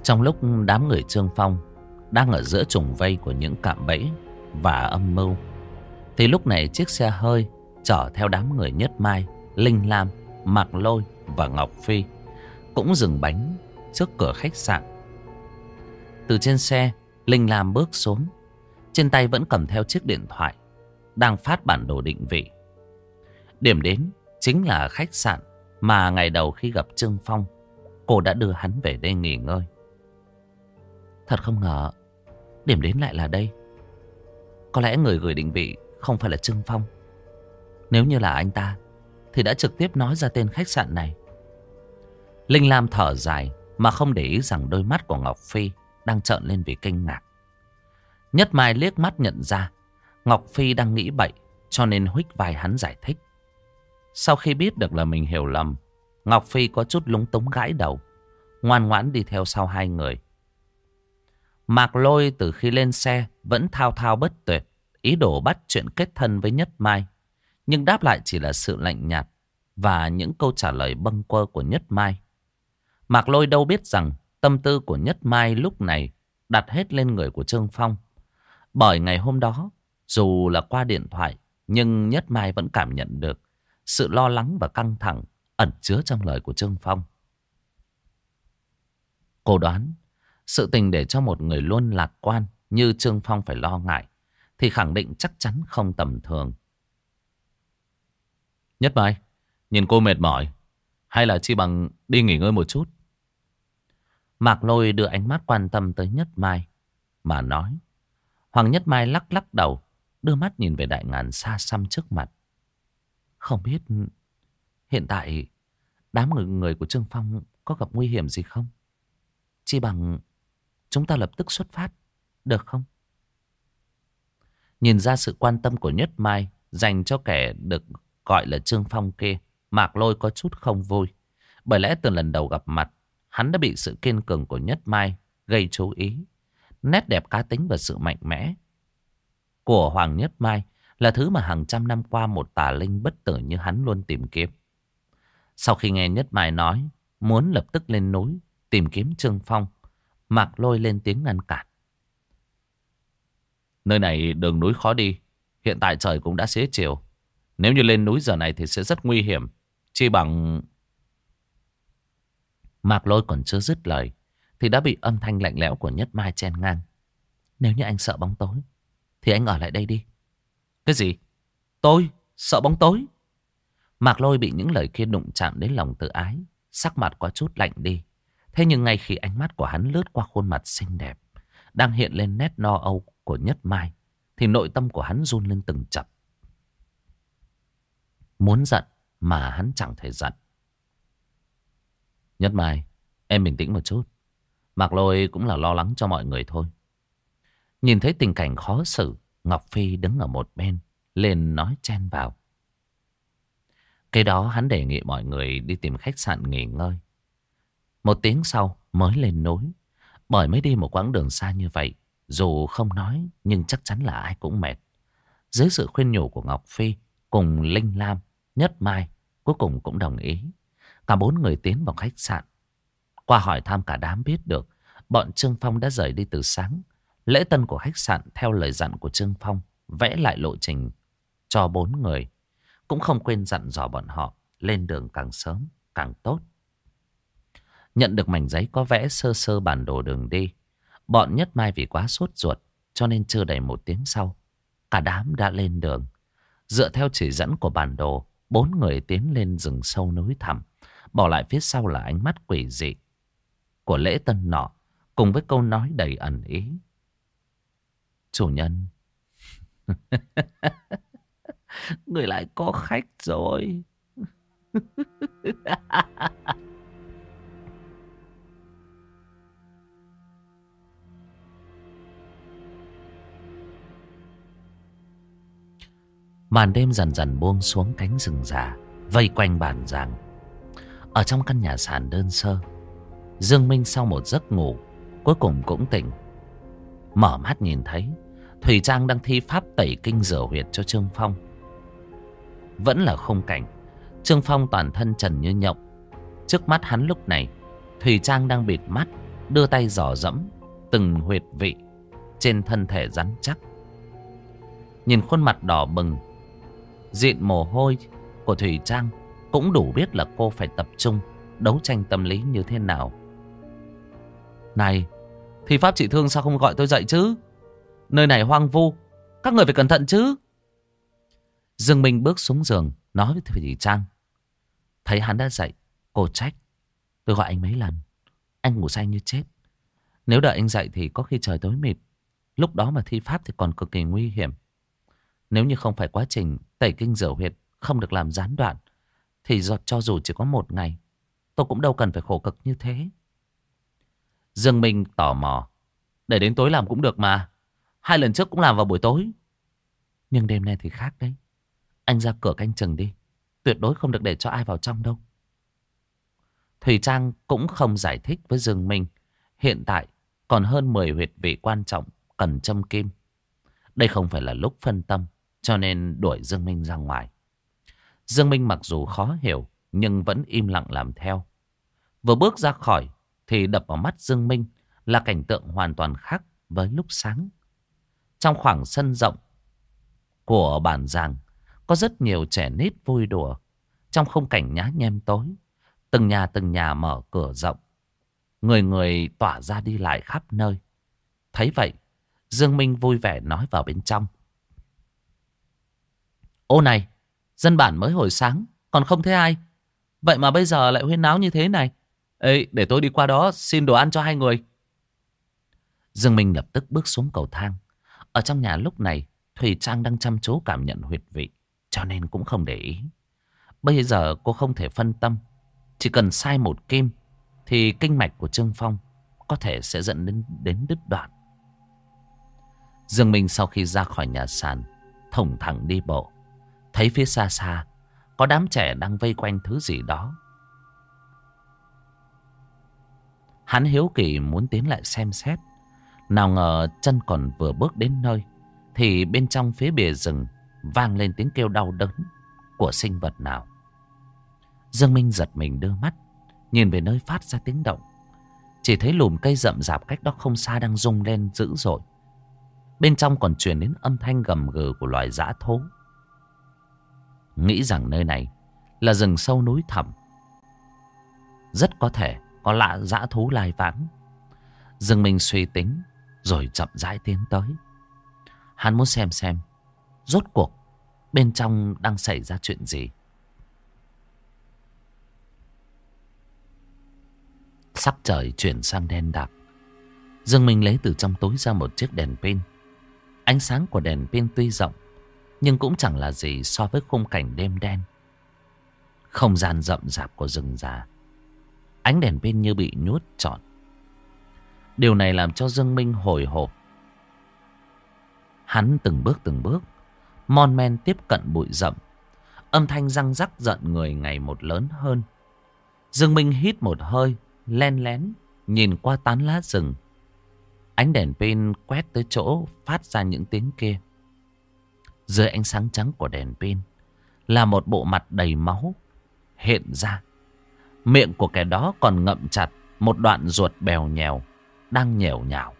Trong lúc đám người Trương Phong đang ở giữa trùng vây của những cạm bẫy và âm mưu, thì lúc này chiếc xe hơi chở theo đám người Nhất Mai, Linh Lam, Mạc Lôi và Ngọc Phi cũng dừng bánh trước cửa khách sạn. Từ trên xe, Linh Lam bước xuống, trên tay vẫn cầm theo chiếc điện thoại, đang phát bản đồ định vị. Điểm đến chính là khách sạn mà ngày đầu khi gặp Trương Phong, cô đã đưa hắn về đây nghỉ ngơi. Thật không ngờ, điểm đến lại là đây. Có lẽ người gửi định vị không phải là Trương Phong. Nếu như là anh ta, thì đã trực tiếp nói ra tên khách sạn này. Linh Lam thở dài mà không để ý rằng đôi mắt của Ngọc Phi đang trợn lên vì kinh ngạc. Nhất Mai liếc mắt nhận ra Ngọc Phi đang nghĩ bậy cho nên huých vai hắn giải thích. Sau khi biết được là mình hiểu lầm, Ngọc Phi có chút lúng túng gãi đầu, ngoan ngoãn đi theo sau hai người. Mạc Lôi từ khi lên xe vẫn thao thao bất tuyệt, ý đồ bắt chuyện kết thân với Nhất Mai. Nhưng đáp lại chỉ là sự lạnh nhạt và những câu trả lời bâng quơ của Nhất Mai. Mạc Lôi đâu biết rằng tâm tư của Nhất Mai lúc này đặt hết lên người của Trương Phong. Bởi ngày hôm đó, dù là qua điện thoại, nhưng Nhất Mai vẫn cảm nhận được sự lo lắng và căng thẳng ẩn chứa trong lời của Trương Phong. Cô đoán, sự tình để cho một người luôn lạc quan như Trương Phong phải lo ngại, thì khẳng định chắc chắn không tầm thường. Nhất Mai, nhìn cô mệt mỏi, hay là chi bằng đi nghỉ ngơi một chút? Mạc Lôi đưa ánh mắt quan tâm tới Nhất Mai, mà nói. Hoàng Nhất Mai lắc lắc đầu, đưa mắt nhìn về đại ngàn xa xăm trước mặt. Không biết hiện tại đám người, người của Trương Phong có gặp nguy hiểm gì không? Chỉ bằng chúng ta lập tức xuất phát, được không? Nhìn ra sự quan tâm của Nhất Mai dành cho kẻ được gọi là Trương Phong kia, Mạc Lôi có chút không vui. Bởi lẽ từ lần đầu gặp mặt, hắn đã bị sự kiên cường của Nhất Mai gây chú ý. Nét đẹp cá tính và sự mạnh mẽ của Hoàng Nhất Mai là thứ mà hàng trăm năm qua một tà linh bất tử như hắn luôn tìm kiếm. Sau khi nghe Nhất Mai nói muốn lập tức lên núi tìm kiếm Trương Phong, Mạc Lôi lên tiếng ngăn cản. Nơi này đường núi khó đi, hiện tại trời cũng đã xế chiều. Nếu như lên núi giờ này thì sẽ rất nguy hiểm. Chỉ bằng... Mạc Lôi còn chưa dứt lời thì đã bị âm thanh lạnh lẽo của Nhất Mai chen ngang. Nếu như anh sợ bóng tối thì anh ở lại đây đi. Cái gì? Tôi sợ bóng tối. Mạc Lôi bị những lời kia đụng chạm đến lòng tự ái. Sắc mặt có chút lạnh đi. Thế nhưng ngay khi ánh mắt của hắn lướt qua khuôn mặt xinh đẹp. Đang hiện lên nét no âu của Nhất Mai. Thì nội tâm của hắn run lên từng chập. Muốn giận mà hắn chẳng thể giận. Nhất Mai, em bình tĩnh một chút. Mạc Lôi cũng là lo lắng cho mọi người thôi. Nhìn thấy tình cảnh khó xử, Ngọc Phi đứng ở một bên, lên nói chen vào. Cái đó hắn đề nghị mọi người đi tìm khách sạn nghỉ ngơi. Một tiếng sau mới lên núi. Bởi mới đi một quãng đường xa như vậy, dù không nói nhưng chắc chắn là ai cũng mệt. Dưới sự khuyên nhủ của Ngọc Phi cùng Linh Lam, Nhất Mai cuối cùng cũng đồng ý. Cả bốn người tiến vào khách sạn. Qua hỏi thăm cả đám biết được bọn Trương Phong đã rời đi từ sáng. Lễ tân của khách sạn theo lời dặn của Trương Phong vẽ lại lộ trình cho bốn người. Cũng không quên dặn dò bọn họ lên đường càng sớm càng tốt. Nhận được mảnh giấy có vẽ sơ sơ bản đồ đường đi. Bọn Nhất Mai vì quá sốt ruột cho nên chưa đầy một tiếng sau. Cả đám đã lên đường. Dựa theo chỉ dẫn của bản đồ, bốn người tiến lên rừng sâu núi thẳm. Bỏ lại phía sau là ánh mắt quỷ dị của lễ tân nọ cùng với câu nói đầy ẩn ý. Chủ nhân. <laughs> Người lại có khách rồi. <laughs> Màn đêm dần dần buông xuống cánh rừng già, vây quanh bản giảng. Ở trong căn nhà sàn đơn sơ, Dương Minh sau một giấc ngủ, cuối cùng cũng tỉnh. Mở mắt nhìn thấy, Thủy Trang đang thi pháp tẩy kinh rửa huyệt cho Trương Phong. Vẫn là khung cảnh, Trương Phong toàn thân trần như nhộng. Trước mắt hắn lúc này, Thủy Trang đang bịt mắt, Đưa tay dò dẫm từng huyệt vị trên thân thể rắn chắc. Nhìn khuôn mặt đỏ bừng, Dịn mồ hôi của Thủy Trang cũng đủ biết là cô phải tập trung đấu tranh tâm lý như thế nào. Này, thì pháp trị thương sao không gọi tôi dậy chứ? Nơi này hoang vu, các người phải cẩn thận chứ. Dương Minh bước xuống giường, nói với Thủy Trang. Thấy hắn đã dậy, cô trách. Tôi gọi anh mấy lần, anh ngủ say như chết. Nếu đợi anh dậy thì có khi trời tối mịt. Lúc đó mà thi pháp thì còn cực kỳ nguy hiểm. Nếu như không phải quá trình tẩy kinh rửa huyệt không được làm gián đoạn, thì cho dù chỉ có một ngày, tôi cũng đâu cần phải khổ cực như thế. Dương Minh tò mò. Để đến tối làm cũng được mà. Hai lần trước cũng làm vào buổi tối. Nhưng đêm nay thì khác đấy. Anh ra cửa canh chừng đi. Tuyệt đối không được để cho ai vào trong đâu. Thủy Trang cũng không giải thích với Dương Minh. Hiện tại còn hơn 10 huyệt vị quan trọng cần châm kim. Đây không phải là lúc phân tâm. Cho nên đuổi Dương Minh ra ngoài. Dương Minh mặc dù khó hiểu. Nhưng vẫn im lặng làm theo. Vừa bước ra khỏi thì đập vào mắt Dương Minh là cảnh tượng hoàn toàn khác với lúc sáng. Trong khoảng sân rộng của bản giàng có rất nhiều trẻ nít vui đùa. Trong không cảnh nhá nhem tối, từng nhà từng nhà mở cửa rộng. Người người tỏa ra đi lại khắp nơi. Thấy vậy, Dương Minh vui vẻ nói vào bên trong. Ô này, dân bản mới hồi sáng, còn không thấy ai. Vậy mà bây giờ lại huyên náo như thế này. Ê, để tôi đi qua đó xin đồ ăn cho hai người. Dương Minh lập tức bước xuống cầu thang. Ở trong nhà lúc này, Thùy Trang đang chăm chú cảm nhận huyệt vị, cho nên cũng không để ý. Bây giờ cô không thể phân tâm. Chỉ cần sai một kim, thì kinh mạch của Trương Phong có thể sẽ dẫn đến, đến đứt đoạn. Dương Minh sau khi ra khỏi nhà sàn, thủng thẳng đi bộ. Thấy phía xa xa, có đám trẻ đang vây quanh thứ gì đó. Hắn hiếu kỳ muốn tiến lại xem xét. Nào ngờ chân còn vừa bước đến nơi. Thì bên trong phía bìa rừng vang lên tiếng kêu đau đớn của sinh vật nào. Dương Minh giật mình đưa mắt. Nhìn về nơi phát ra tiếng động. Chỉ thấy lùm cây rậm rạp cách đó không xa đang rung lên dữ dội. Bên trong còn truyền đến âm thanh gầm gừ của loài dã thú. Nghĩ rằng nơi này là rừng sâu núi thẳm. Rất có thể có lạ dã thú lai vãng. Dương Minh suy tính rồi chậm rãi tiến tới. Hắn muốn xem xem rốt cuộc bên trong đang xảy ra chuyện gì. Sắc trời chuyển sang đen đặc. Dương Minh lấy từ trong túi ra một chiếc đèn pin. Ánh sáng của đèn pin tuy rộng, nhưng cũng chẳng là gì so với khung cảnh đêm đen. Không gian rậm rạp của rừng già Ánh đèn pin như bị nhốt trọn. Điều này làm cho Dương Minh hồi hộp. Hắn từng bước từng bước, mon men tiếp cận bụi rậm. Âm thanh răng rắc giận người ngày một lớn hơn. Dương Minh hít một hơi, len lén, nhìn qua tán lá rừng. Ánh đèn pin quét tới chỗ phát ra những tiếng kia. Dưới ánh sáng trắng của đèn pin là một bộ mặt đầy máu hiện ra. Miệng của kẻ đó còn ngậm chặt một đoạn ruột bèo nhèo, đang nhèo nhào,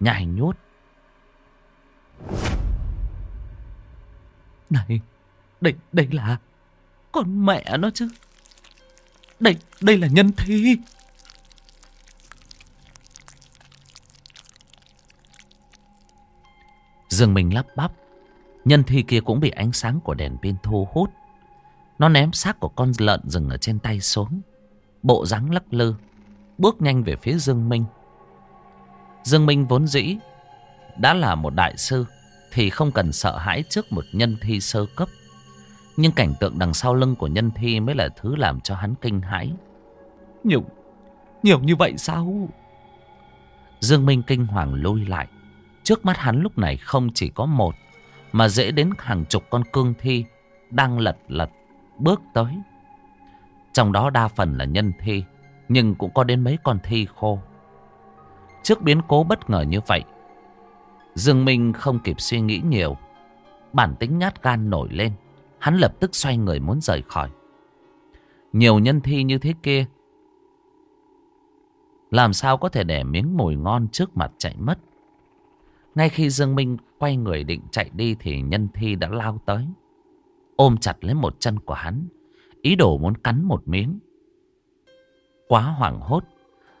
nhai nhút. Này, đây, đây là... Con mẹ nó chứ. Đây, đây là nhân thi. Dương Minh lắp bắp. Nhân thi kia cũng bị ánh sáng của đèn pin thu hút. Nó ném xác của con lợn rừng ở trên tay xuống. Bộ dáng lắc lư. Bước nhanh về phía Dương Minh. Dương Minh vốn dĩ. Đã là một đại sư. Thì không cần sợ hãi trước một nhân thi sơ cấp. Nhưng cảnh tượng đằng sau lưng của nhân thi mới là thứ làm cho hắn kinh hãi. Nhiều, nhiều như vậy sao? Dương Minh kinh hoàng lôi lại. Trước mắt hắn lúc này không chỉ có một, mà dễ đến hàng chục con cương thi đang lật lật bước tới. Trong đó đa phần là nhân thi, nhưng cũng có đến mấy con thi khô. Trước biến cố bất ngờ như vậy, Dương Minh không kịp suy nghĩ nhiều. Bản tính nhát gan nổi lên, hắn lập tức xoay người muốn rời khỏi. Nhiều nhân thi như thế kia, Làm sao có thể để miếng mồi ngon trước mặt chạy mất. Ngay khi Dương Minh quay người định chạy đi thì nhân thi đã lao tới. Ôm chặt lấy một chân của hắn. Ý đồ muốn cắn một miếng. Quá hoảng hốt.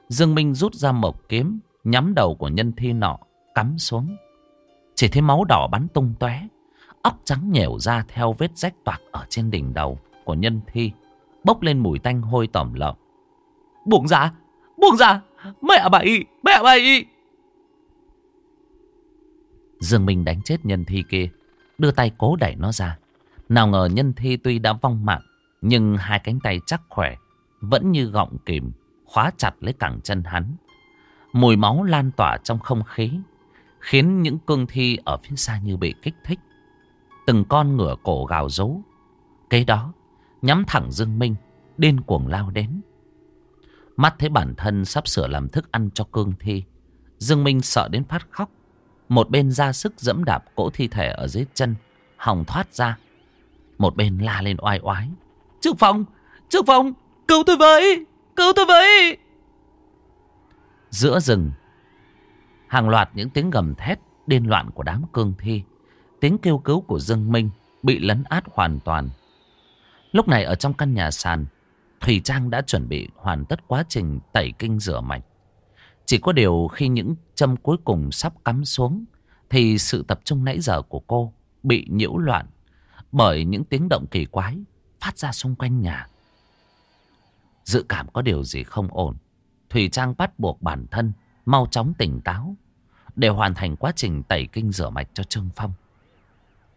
Dương Minh rút ra một kiếm. Nhắm đầu của nhân thi nọ. Cắm xuống. Chỉ thấy máu đỏ bắn tung tóe, Óc trắng nhẻo ra theo vết rách toạc ở trên đỉnh đầu của nhân thi. Bốc lên mùi tanh hôi tỏm lợm. Buông ra! Buông ra! Mẹ bậy! Mẹ bậy! Dương Minh đánh chết nhân thi kia. Đưa tay cố đẩy nó ra. Nào ngờ nhân thi tuy đã vong mạng. Nhưng hai cánh tay chắc khỏe. Vẫn như gọng kìm. Khóa chặt lấy cẳng chân hắn. Mùi máu lan tỏa trong không khí. Khiến những cương thi ở phía xa như bị kích thích. Từng con ngửa cổ gào rú. Kế đó, nhắm thẳng Dương Minh, điên cuồng lao đến. Mắt thấy bản thân sắp sửa làm thức ăn cho cương thi. Dương Minh sợ đến phát khóc. Một bên ra sức dẫm đạp cỗ thi thể ở dưới chân, hòng thoát ra. Một bên la lên oai oái. Trương Phong! Trương Phong! Cứu tôi với! Cứu tôi với! Giữa rừng, hàng loạt những tiếng gầm thét điên loạn của đám cương thi. Tiếng kêu cứu của Dương Minh bị lấn át hoàn toàn. Lúc này ở trong căn nhà sàn, Thùy Trang đã chuẩn bị hoàn tất quá trình tẩy kinh rửa mạch. Chỉ có điều khi những châm cuối cùng sắp cắm xuống, thì sự tập trung nãy giờ của cô bị nhiễu loạn bởi những tiếng động kỳ quái phát ra xung quanh nhà. Dự cảm có điều gì không ổn, Thùy Trang bắt buộc bản thân mau chóng tỉnh táo để hoàn thành quá trình tẩy kinh rửa mạch cho Trương Phong.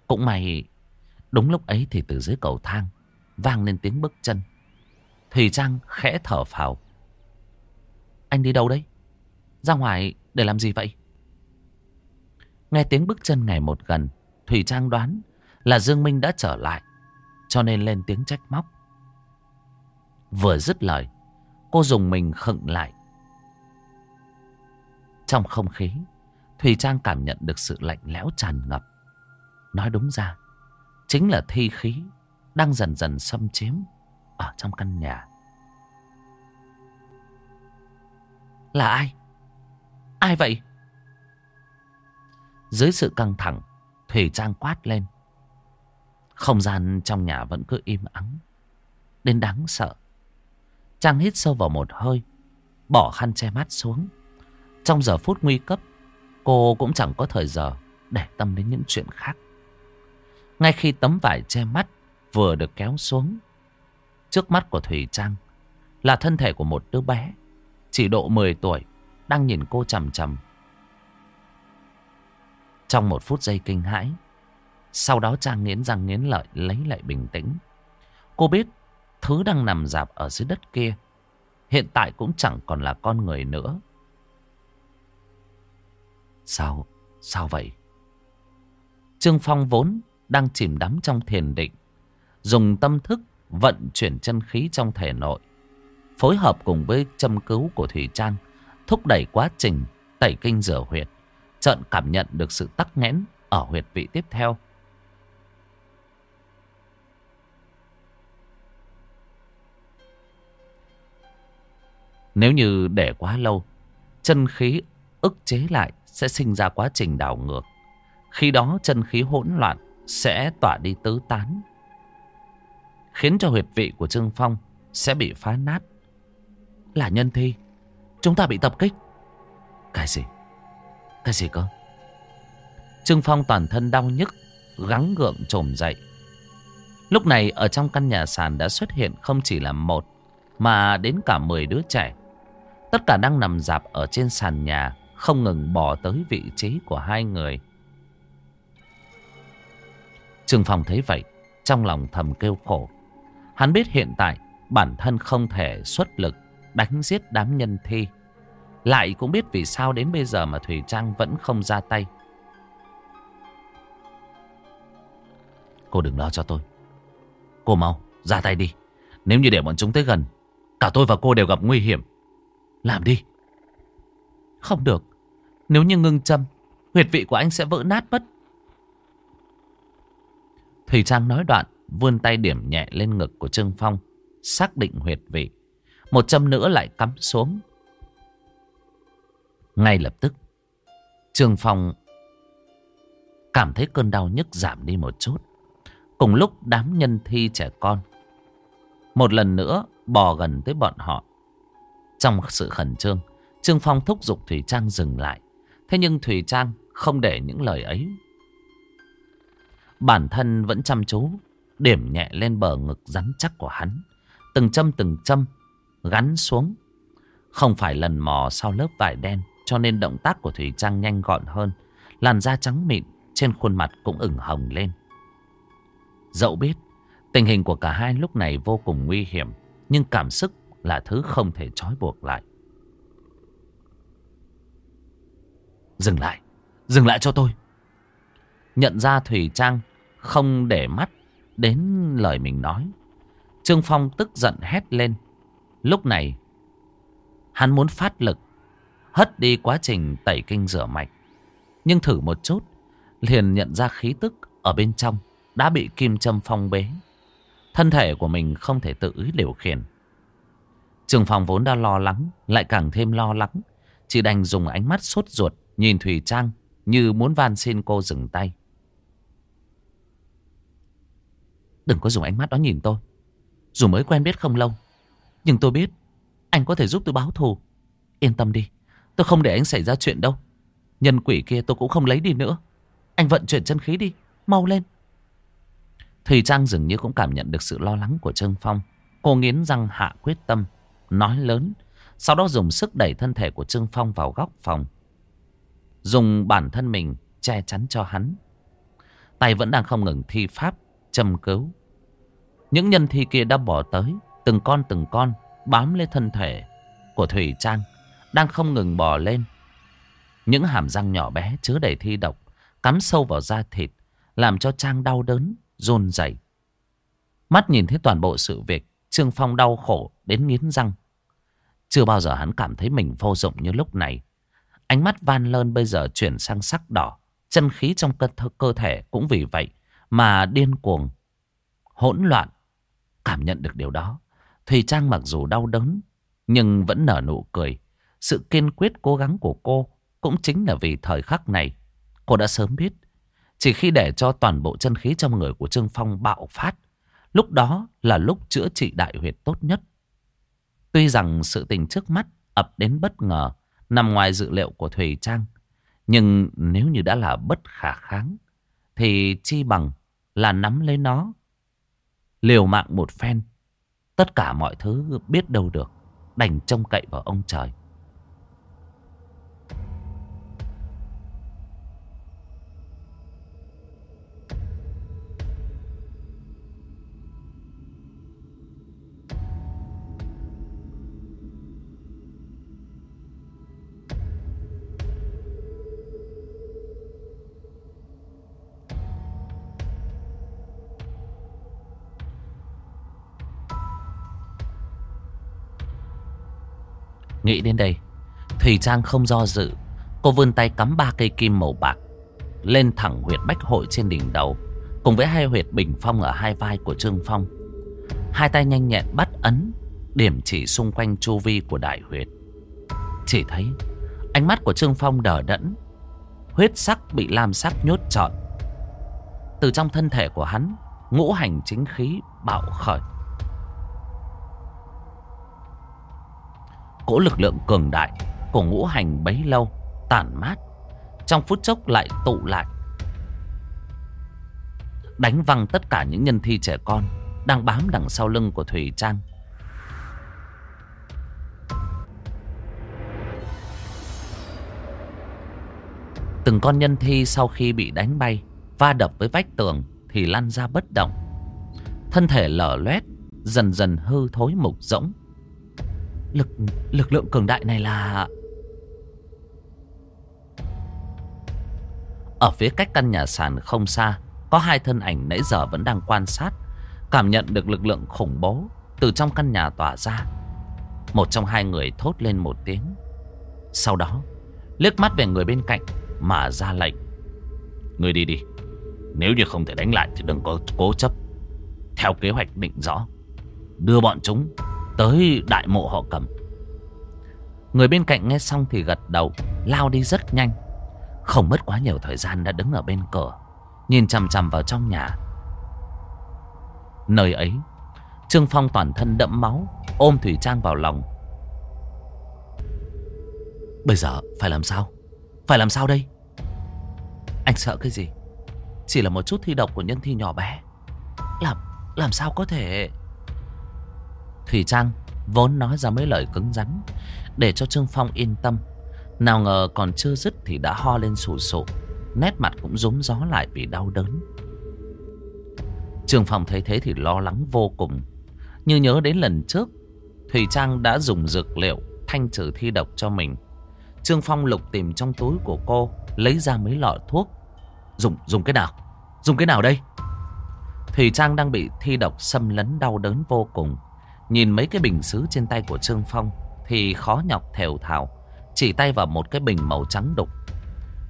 Cũng may, đúng lúc ấy thì từ dưới cầu thang vang lên tiếng bước chân. Thùy Trang khẽ thở phào. Anh đi đâu đấy? Ra ngoài để làm gì vậy? Nghe tiếng bước chân ngày một gần, Thủy Trang đoán là Dương Minh đã trở lại, cho nên lên tiếng trách móc. Vừa dứt lời, cô dùng mình khựng lại. Trong không khí, Thùy Trang cảm nhận được sự lạnh lẽo tràn ngập. Nói đúng ra, chính là thi khí đang dần dần xâm chiếm ở trong căn nhà. Là ai? Ai vậy? Dưới sự căng thẳng, Thủy Trang quát lên. Không gian trong nhà vẫn cứ im ắng. Đến đáng sợ. Trang hít sâu vào một hơi. Bỏ khăn che mắt xuống. Trong giờ phút nguy cấp, cô cũng chẳng có thời giờ để tâm đến những chuyện khác. Ngay khi tấm vải che mắt vừa được kéo xuống, trước mắt của Thủy Trang là thân thể của một đứa bé, chỉ độ 10 tuổi, đang nhìn cô chằm chằm. Trong một phút giây kinh hãi, sau đó Trang nghiến răng nghiến lợi lấy lại bình tĩnh. Cô biết thứ đang nằm dạp ở dưới đất kia hiện tại cũng chẳng còn là con người nữa. Sao? Sao vậy? Trương Phong vốn đang chìm đắm trong thiền định. Dùng tâm thức vận chuyển chân khí trong thể nội. Phối hợp cùng với châm cứu của Thủy Trang. Thúc đẩy quá trình tẩy kinh rửa huyệt. Trận cảm nhận được sự tắc nghẽn ở huyệt vị tiếp theo. Nếu như để quá lâu, chân khí ức chế lại sẽ sinh ra quá trình đảo ngược. Khi đó chân khí hỗn loạn sẽ tỏa đi tứ tán. Khiến cho huyệt vị của Trương Phong sẽ bị phá nát. Là nhân thi. Chúng ta bị tập kích. Cái gì? Cái gì cơ? Trương Phong toàn thân đau nhức, gắng gượng trồm dậy. Lúc này ở trong căn nhà sàn đã xuất hiện không chỉ là một, mà đến cả 10 đứa trẻ. Tất cả đang nằm dạp ở trên sàn nhà, không ngừng bỏ tới vị trí của hai người. Trương Phong thấy vậy, trong lòng thầm kêu khổ. Hắn biết hiện tại bản thân không thể xuất lực đánh giết đám nhân thi. Lại cũng biết vì sao đến bây giờ mà Thủy Trang vẫn không ra tay. Cô đừng lo cho tôi. Cô mau, ra tay đi. Nếu như để bọn chúng tới gần, cả tôi và cô đều gặp nguy hiểm. Làm đi. Không được. Nếu như ngưng châm, huyệt vị của anh sẽ vỡ nát mất. Thủy Trang nói đoạn, vươn tay điểm nhẹ lên ngực của Trương Phong, xác định huyệt vị. Một châm nữa lại cắm xuống. Ngay lập tức, Trương Phong cảm thấy cơn đau nhức giảm đi một chút. Cùng lúc đám nhân thi trẻ con một lần nữa bò gần tới bọn họ. Trong sự khẩn trương, Trương Phong thúc giục Thủy Trang dừng lại. Thế nhưng Thủy Trang không để những lời ấy. Bản thân vẫn chăm chú, điểm nhẹ lên bờ ngực rắn chắc của hắn. Từng châm từng châm, gắn xuống. Không phải lần mò sau lớp vải đen, cho nên động tác của Thủy Trang nhanh gọn hơn. Làn da trắng mịn, trên khuôn mặt cũng ửng hồng lên. Dẫu biết, tình hình của cả hai lúc này vô cùng nguy hiểm, nhưng cảm xúc là thứ không thể trói buộc lại. Dừng lại, dừng lại cho tôi. Nhận ra Thủy Trang không để mắt đến lời mình nói. Trương Phong tức giận hét lên. Lúc này, hắn muốn phát lực, hất đi quá trình tẩy kinh rửa mạch. Nhưng thử một chút, liền nhận ra khí tức ở bên trong đã bị kim châm phong bế. Thân thể của mình không thể tự ý điều khiển. Trường phòng vốn đã lo lắng, lại càng thêm lo lắng. Chỉ đành dùng ánh mắt sốt ruột, nhìn Thủy Trang như muốn van xin cô dừng tay. Đừng có dùng ánh mắt đó nhìn tôi. Dù mới quen biết không lâu. Nhưng tôi biết anh có thể giúp tôi báo thù. Yên tâm đi, tôi không để anh xảy ra chuyện đâu. Nhân quỷ kia tôi cũng không lấy đi nữa. Anh vận chuyển chân khí đi, mau lên. Thùy Trang dường như cũng cảm nhận được sự lo lắng của Trương Phong. Cô nghiến răng hạ quyết tâm, nói lớn. Sau đó dùng sức đẩy thân thể của Trương Phong vào góc phòng. Dùng bản thân mình che chắn cho hắn. Tay vẫn đang không ngừng thi pháp, châm cứu. Những nhân thi kia đã bỏ tới, từng con từng con, bám lên thân thể của Thủy Trang, đang không ngừng bò lên. Những hàm răng nhỏ bé chứa đầy thi độc, cắm sâu vào da thịt, làm cho Trang đau đớn, run rẩy. Mắt nhìn thấy toàn bộ sự việc, Trương Phong đau khổ đến nghiến răng. Chưa bao giờ hắn cảm thấy mình vô dụng như lúc này. Ánh mắt van lơn bây giờ chuyển sang sắc đỏ. Chân khí trong cơ, cơ thể cũng vì vậy mà điên cuồng, hỗn loạn. Cảm nhận được điều đó, Thùy Trang mặc dù đau đớn, nhưng vẫn nở nụ cười. Sự kiên quyết cố gắng của cô cũng chính là vì thời khắc này. Cô đã sớm biết chỉ khi để cho toàn bộ chân khí trong người của Trương Phong bạo phát, lúc đó là lúc chữa trị đại huyệt tốt nhất. Tuy rằng sự tình trước mắt ập đến bất ngờ, nằm ngoài dự liệu của Thùy Trang, nhưng nếu như đã là bất khả kháng, thì chi bằng là nắm lấy nó. Liều mạng một phen, tất cả mọi thứ biết đâu được, đành trông cậy vào ông trời. Nghĩ đến đây. Thùy Trang không do dự, Cô vươn tay cắm ba cây kim màu bạc Lên thẳng huyệt bách hội trên đỉnh đầu, Cùng với hai huyệt bình phong ở hai vai của Trương Phong. Hai tay nhanh nhẹn bắt ấn, Điểm chỉ xung quanh chu vi của đại huyệt. Chỉ thấy, Ánh mắt của Trương Phong đờ đẫn, Huyết sắc bị lam sắc nhốt trọn. Từ trong thân thể của hắn, Ngũ hành chính khí bạo khởi. Cỗ lực lượng cường đại của ngũ hành bấy lâu tản mát, trong phút chốc lại tụ lại, đánh văng tất cả những nhân thi trẻ con đang bám đằng sau lưng của thủy trang. Từng con nhân thi sau khi bị đánh bay, va đập với vách tường thì lăn ra bất động. Thân thể lở loét, dần dần hư thối mục rỗng. Lực lực lượng cường đại này là Ở phía cách căn nhà sàn không xa, Có hai thân ảnh nãy giờ vẫn đang quan sát, Cảm nhận được lực lượng khủng bố Từ trong căn nhà tỏa ra. Một trong hai người thốt lên một tiếng. Sau đó, liếc mắt về người bên cạnh Mà ra lệnh. Người đi đi, Nếu như không thể đánh lại thì đừng có cố chấp. Theo kế hoạch định rõ, Đưa bọn chúng tới đại mộ họ cầm. Người bên cạnh nghe xong thì gật đầu, Lao đi rất nhanh. Không mất quá nhiều thời gian đã đứng ở bên cửa, Nhìn chằm chằm vào trong nhà. Nơi ấy, Trương Phong toàn thân đẫm máu, Ôm Thủy Trang vào lòng. Bây giờ phải làm sao? Phải làm sao đây? Anh sợ cái gì? Chỉ là một chút thi độc của nhân thi nhỏ bé. Làm làm sao có thể? Thủy Trang vốn nói ra mấy lời cứng rắn, Để cho Trương Phong yên tâm. Nào ngờ còn chưa dứt thì đã ho lên sù sụ, Nét mặt cũng rúm gió lại vì đau đớn. Trương Phong thấy thế thì lo lắng vô cùng. Như nhớ đến lần trước, Thủy Trang đã dùng dược liệu Thanh trừ thi độc cho mình. Trương Phong lục tìm trong túi của cô, Lấy ra mấy lọ thuốc. Dùng dùng cái nào? Dùng cái nào đây? Thủy Trang đang bị thi độc xâm lấn đau đớn vô cùng. Nhìn mấy cái bình xứ trên tay của Trương Phong Thì khó nhọc thều thào Chỉ tay vào một cái bình màu trắng đục.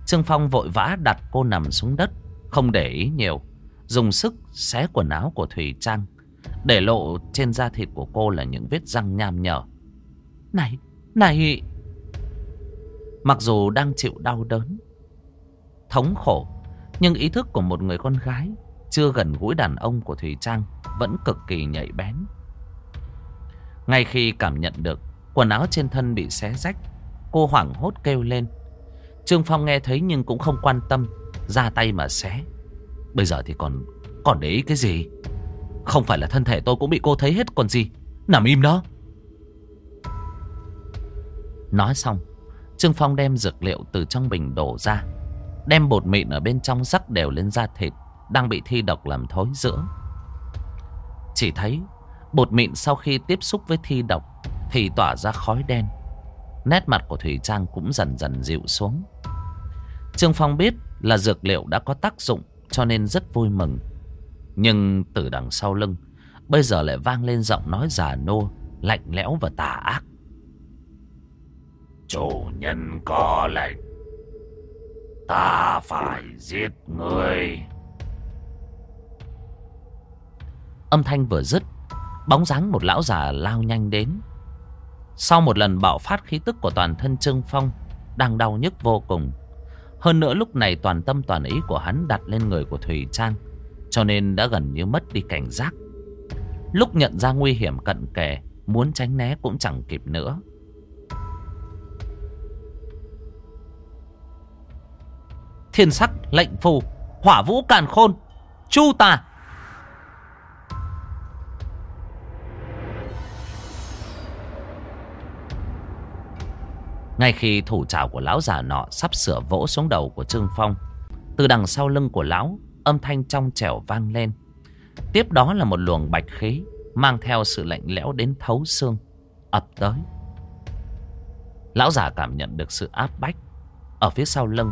Trương Phong vội vã đặt cô nằm xuống đất Không để ý nhiều Dùng sức xé quần áo của Thủy Trang Để lộ trên da thịt của cô là những vết răng nham nhở. Này, này! Mặc dù đang chịu đau đớn Thống khổ Nhưng ý thức của một người con gái Chưa gần gũi đàn ông của Thủy Trang Vẫn cực kỳ nhạy bén ngay khi cảm nhận được quần áo trên thân bị xé rách, cô hoảng hốt kêu lên. Trương Phong nghe thấy nhưng cũng không quan tâm, ra tay mà xé. Bây giờ thì còn còn để ý cái gì? Không phải là thân thể tôi cũng bị cô thấy hết còn gì. Nằm im đó. Nói xong, Trương Phong đem dược liệu từ trong bình đổ ra. Đem bột mịn ở bên trong rắc đều lên da thịt, đang bị thi độc làm thối giữa. Chỉ thấy Bột mịn sau khi tiếp xúc với thi độc Thì tỏa ra khói đen. Nét mặt của Thủy Trang cũng dần dần dịu xuống. Trương Phong biết là dược liệu đã có tác dụng Cho nên rất vui mừng. Nhưng từ đằng sau lưng Bây giờ lại vang lên giọng nói già nô Lạnh lẽo và tà ác. Chủ nhân có lệnh. Ta phải giết người. Âm thanh vừa dứt Bóng dáng một lão già lao nhanh đến. Sau một lần bạo phát khí tức của toàn thân Trương Phong, Đang đau nhức vô cùng. Hơn nữa lúc này toàn tâm toàn ý của hắn đặt lên người của Thủy Trang, Cho nên đã gần như mất đi cảnh giác. Lúc nhận ra nguy hiểm cận kề, Muốn tránh né cũng chẳng kịp nữa. Thiên sắc, lệnh phù, Hỏa vũ càn khôn, Chu tà Ngay khi thủ trảo của lão già nọ sắp sửa vỗ xuống đầu của Trương Phong, Từ đằng sau lưng của lão, Âm thanh trong trẻo vang lên. Tiếp đó là một luồng bạch khí Mang theo sự lạnh lẽo đến thấu xương, ập tới. Lão già cảm nhận được sự áp bách. Ở phía sau lưng,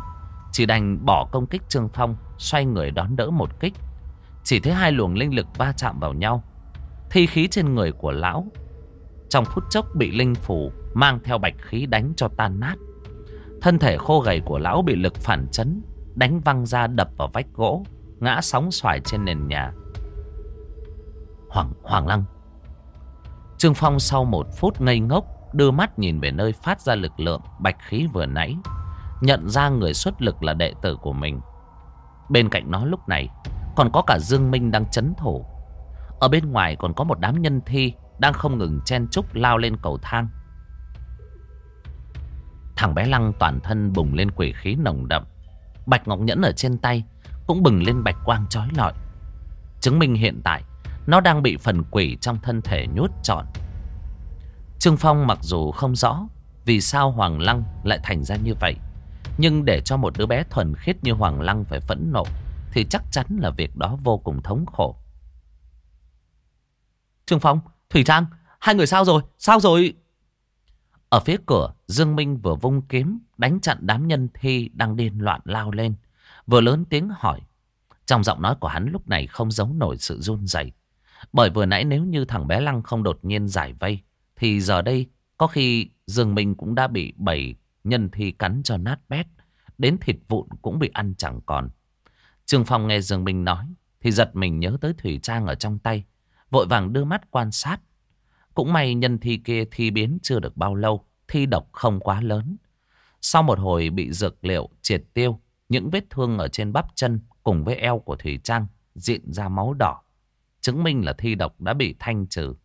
Chỉ đành bỏ công kích Trương Phong, Xoay người đón đỡ một kích. Chỉ thấy hai luồng linh lực va chạm vào nhau. Thi khí trên người của lão trong phút chốc bị linh phủ mang theo bạch khí đánh cho tan nát. Thân thể khô gầy của lão bị lực phản chấn, đánh văng ra đập vào vách gỗ, ngã sóng xoài trên nền nhà. Hoàng, Hoàng Lăng Trương Phong sau một phút ngây ngốc, đưa mắt nhìn về nơi phát ra lực lượng bạch khí vừa nãy. Nhận ra người xuất lực là đệ tử của mình. Bên cạnh nó lúc này, còn có cả Dương Minh đang chấn thủ. Ở bên ngoài còn có một đám nhân thi đang không ngừng chen chúc lao lên cầu thang. Thằng bé Lăng toàn thân bùng lên quỷ khí nồng đậm. Bạch Ngọc Nhẫn ở trên tay cũng bừng lên bạch quang chói lọi. Chứng minh hiện tại nó đang bị phần quỷ trong thân thể nhốt trọn. Trương Phong mặc dù không rõ vì sao Hoàng Lăng lại thành ra như vậy. Nhưng để cho một đứa bé thuần khiết như Hoàng Lăng phải phẫn nộ thì chắc chắn là việc đó vô cùng thống khổ. Trương Phong, Thủy Trang, hai người sao rồi? Sao rồi? Ở phía cửa, Dương Minh vừa vung kiếm, đánh chặn đám nhân thi đang điên loạn lao lên. Vừa lớn tiếng hỏi. Trong giọng nói của hắn lúc này không giấu nổi sự run rẩy. Bởi vừa nãy nếu như thằng bé Lăng không đột nhiên giải vây, thì giờ đây có khi Dương Minh cũng đã bị bảy nhân thi cắn cho nát bét. Đến thịt vụn cũng bị ăn chẳng còn. Trương Phong nghe Dương Minh nói, thì giật mình nhớ tới Thủy Trang ở trong tay. Vội vàng đưa mắt quan sát cũng may nhân thi kia thi biến chưa được bao lâu thi độc không quá lớn. Sau một hồi bị dược liệu triệt tiêu, những vết thương ở trên bắp chân cùng với eo của Thủy Trang diện ra máu đỏ. Chứng minh là thi độc đã bị thanh trừ.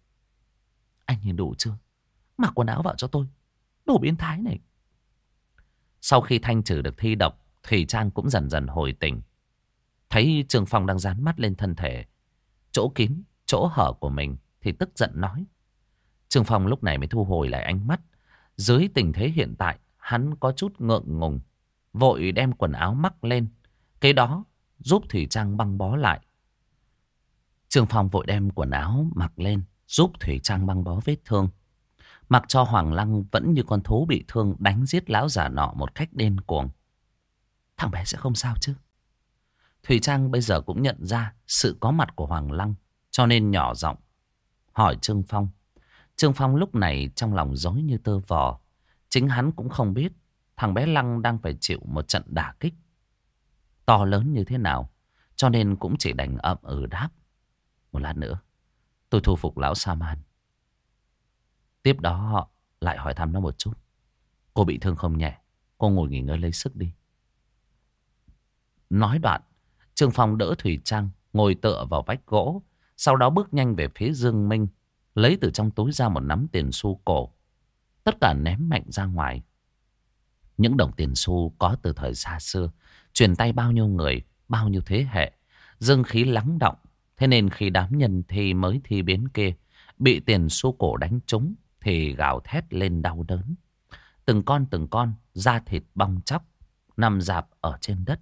Anh nhìn đủ chưa? Mặc quần áo vào cho tôi. Đồ biến thái này. Sau khi thanh trừ được thi độc, Thủy Trang cũng dần dần hồi tỉnh. Thấy Trường Phong đang dán mắt lên thân thể, chỗ kín, chỗ hở của mình thì tức giận nói. trương Phong lúc này mới thu hồi lại ánh mắt. Dưới tình thế hiện tại, hắn có chút ngượng ngùng. Vội đem quần áo mắc lên. Kế đó giúp Thủy Trang băng bó lại. trương Phong vội đem quần áo mặc lên, giúp Thủy Trang băng bó vết thương. Mặc cho Hoàng Lăng vẫn như con thú bị thương đánh giết lão giả nọ một cách điên cuồng. Thằng bé sẽ không sao chứ? Thủy Trang bây giờ cũng nhận ra sự có mặt của Hoàng Lăng, cho nên nhỏ giọng hỏi Trương Phong. Trương Phong lúc này trong lòng dối như tơ vò. Chính hắn cũng không biết thằng bé Lăng đang phải chịu một trận đả kích. To lớn như thế nào, cho nên cũng chỉ đành ậm ừ đáp. Một lát nữa, tôi thu phục lão Sa Man. Tiếp đó họ lại hỏi thăm nó một chút. Cô bị thương không nhẹ, cô ngồi nghỉ ngơi lấy sức đi. Nói đoạn, Trương Phong đỡ Thủy Trang ngồi tựa vào vách gỗ, sau đó bước nhanh về phía Dương Minh, lấy từ trong túi ra một nắm tiền xu cổ. Tất cả ném mạnh ra ngoài. Những đồng tiền xu có từ thời xa xưa, truyền tay bao nhiêu người, bao nhiêu thế hệ, dương khí lắng động. Thế nên khi đám nhân thi mới thi biến kia bị tiền xu cổ đánh trúng thì gào thét lên đau đớn. Từng con từng con da thịt bong chóc nằm dạp ở trên đất.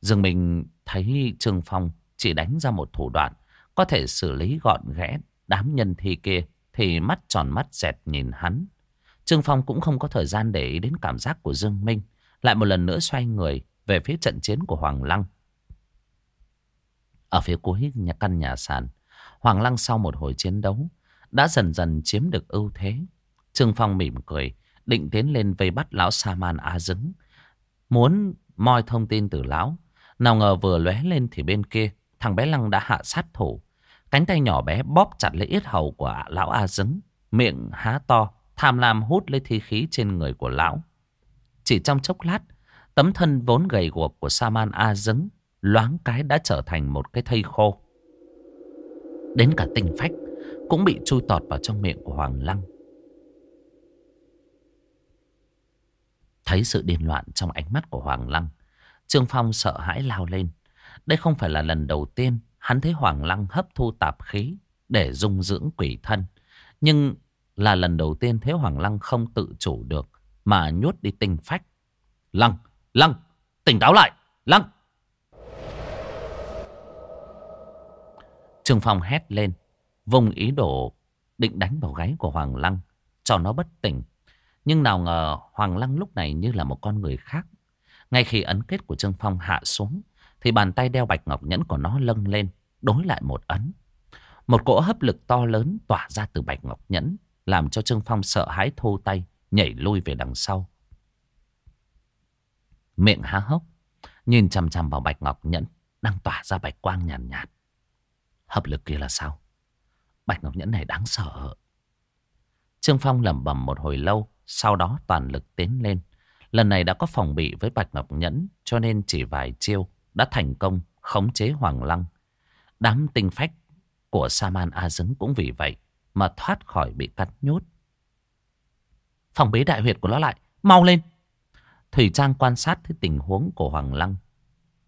Dương Minh thấy Trương Phong chỉ đánh ra một thủ đoạn có thể xử lý gọn ghẽ đám nhân thi kia thì mắt tròn mắt dẹt nhìn hắn. Trương Phong cũng không có thời gian để ý đến cảm giác của Dương Minh. Lại một lần nữa xoay người về phía trận chiến của Hoàng Lăng. Ở phía cuối nhà căn nhà sàn, Hoàng Lăng sau một hồi chiến đấu đã dần dần chiếm được ưu thế. Trương Phong mỉm cười, định tiến lên vây bắt lão Sa Man A Dứng. Muốn moi thông tin từ lão. Nào ngờ vừa lóe lên thì bên kia, thằng bé Lăng đã hạ sát thủ. Cánh tay nhỏ bé bóp chặt lấy yết hầu của lão A Dứng. Miệng há to, tham lam hút lấy thi khí trên người của lão. Chỉ trong chốc lát, tấm thân vốn gầy guộc của Saman A Dứng loáng cái đã trở thành một cái thây khô. Đến cả tinh phách cũng bị chui tọt vào trong miệng của Hoàng Lăng. Thấy sự điên loạn trong ánh mắt của Hoàng Lăng, Trương Phong sợ hãi lao lên. Đây không phải là lần đầu tiên hắn thấy Hoàng Lăng hấp thu tạp khí để dung dưỡng quỷ thân. Nhưng là lần đầu tiên thấy Hoàng Lăng không tự chủ được mà nhốt đi tinh phách. Lăng, Lăng, tỉnh táo lại, Lăng. Trương Phong hét lên, vùng ý đồ định đánh vào gáy của Hoàng Lăng, cho nó bất tỉnh. Nhưng nào ngờ Hoàng Lăng lúc này như là một con người khác. Ngay khi ấn kết của Trương Phong hạ xuống, thì bàn tay đeo bạch ngọc nhẫn của nó lâng lên, đối lại một ấn. Một cỗ hấp lực to lớn tỏa ra từ bạch ngọc nhẫn, làm cho Trương Phong sợ hãi thô tay, nhảy lui về đằng sau. Miệng há hốc, nhìn chằm chằm vào bạch ngọc nhẫn, đang tỏa ra bạch quang nhàn nhạt, nhạt. Hấp lực kia là sao? Bạch ngọc nhẫn này đáng sợ. Trương Phong lẩm bẩm một hồi lâu, sau đó toàn lực tiến lên. Lần này đã có phòng bị với Bạch Ngọc Nhẫn, cho nên chỉ vài chiêu đã thành công khống chế Hoàng Lăng. Đám tinh phách của Saman A Dứng cũng vì vậy mà thoát khỏi bị cắt nhốt. Phòng bế đại huyệt của nó lại, mau lên. Thủy Trang quan sát thấy tình huống của Hoàng Lăng.